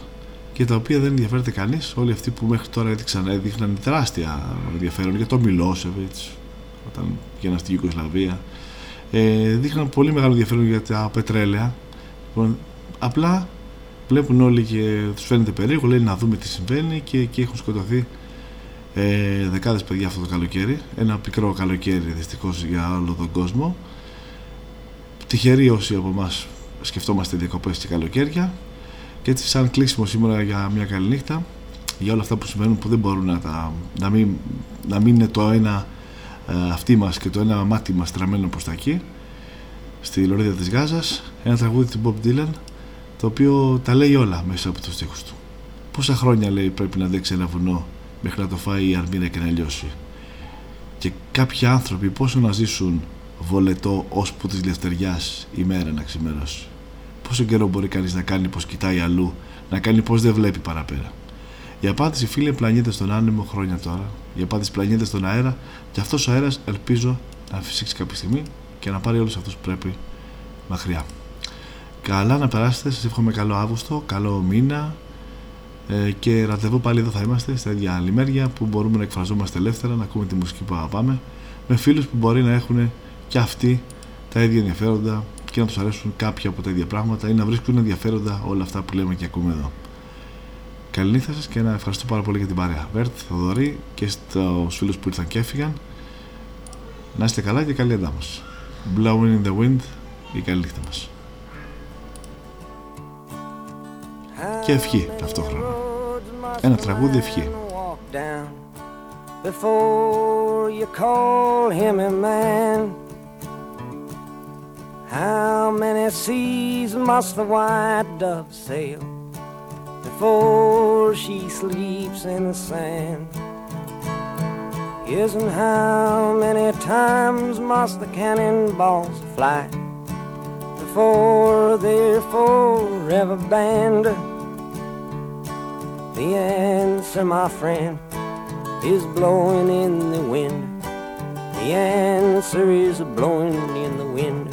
και τα οποία δεν ενδιαφέρεται κανείς. Όλοι αυτοί που μέχρι τώρα έδειξαν, έδειχναν τεράστια ενδιαφέρον για τον Μιλόσεβιτς, όταν πήγαιναν στη Ιουγκοσλαβία. Ε, δείχναν πολύ μεγάλο ενδιαφέρον για τα πετρέλαια. Λοιπόν, απλά βλέπουν όλοι και τους φαίνεται περίεργο, λένε να δούμε τι συμβαίνει και εκεί έχουν σκοτωθεί ε, δεκάδες παιδιά αυτό το καλοκαίρι. Ένα πικρό καλοκαίρι δυστυχώς για όλο τον κόσμο. Τυχεροί όσοι από εμάς σκεφτόμαστε διακοπές και καλοκαίρια και έτσι σαν κλείσιμο σήμερα για μια καλή νύχτα για όλα αυτά που συμβαίνουν που δεν μπορούν να, τα, να, μην, να μην είναι το ένα ε, αυτή μας και το ένα μάτι μας τραμμένο προς τα εκεί στη λωρίδα της Γάζας ένα τραγούδι του Bob Dylan το οποίο τα λέει όλα μέσα από τους στίχους του. Πόσα χρόνια λέει πρέπει να δέξει ένα βουνό μέχρι να το φάει η αρμίνα και να λιώσει. Και κάποιοι άνθρωποι πόσο να ζήσουν βολετό ώσπου της λευτεριάς η μέρα να ξημερώσει πόσο καιρό μπορεί κανείς να κάνει πως κοιτάει αλλού, να κάνει πως δεν βλέπει παραπέρα. Η απάντηση, φίλε, πλανιέται στον άνεμο χρόνια τώρα. Η απάντηση πλανιέται στον αέρα και αυτός ο αέρας ελπίζω να φυσήξει κάποια στιγμή και να πάρει όλους αυτούς που πρέπει μακριά. Καλά να περάσετε, σας εύχομαι καλό Αύγουστο, καλό μήνα ε, και ραντεβού πάλι εδώ θα είμαστε στα ίδια λιμέρια που μπορούμε να εκφραζόμαστε ελεύθερα, να ακούμε τη μουσική που αγαπάμε με φίλους που μπορεί να έχουν και αυτοί τα ίδια ενδιαφέροντα και να τους αρέσουν κάποια από τα ίδια πράγματα ή να βρίσκουν ενδιαφέροντα όλα αυτά που λέμε και ακούμε εδώ. Καληνύχτα σας και να ευχαριστώ πάρα πολύ για την παρέα. Βέρτ, Θοδωρή και στους φίλους που ήρθαν και έφυγαν. Να είστε καλά και καλή εντάμωση. Blowing in the wind, η καλή νύχτα μας. Και ευχή ταυτόχρονα. Ένα τραγούδι ευχή. Before you call him a man How many seas must the white dove sail before she sleeps in the sand? And how many times must the cannonballs fly before they're forever banned? The answer, my friend, is blowing in the wind. The answer is blowing in the wind.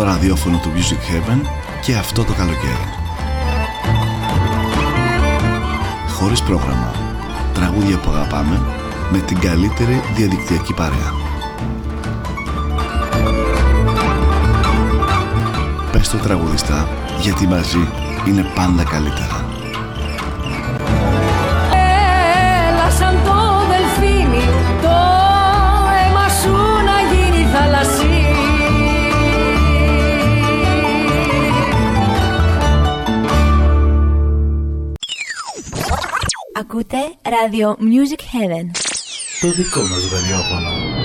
Στο ραδιόφωνο του Music Heaven και αυτό το καλοκαίρι. Χωρίς πρόγραμμα. Τραγούδια που αγαπάμε με την καλύτερη διαδικτυακή παρέα. Πες το τραγουδιστά γιατί μαζί είναι πάντα καλύτερα. Ακούτε ράδιο Music Heaven. Το δικό μας ραδιόφωνο.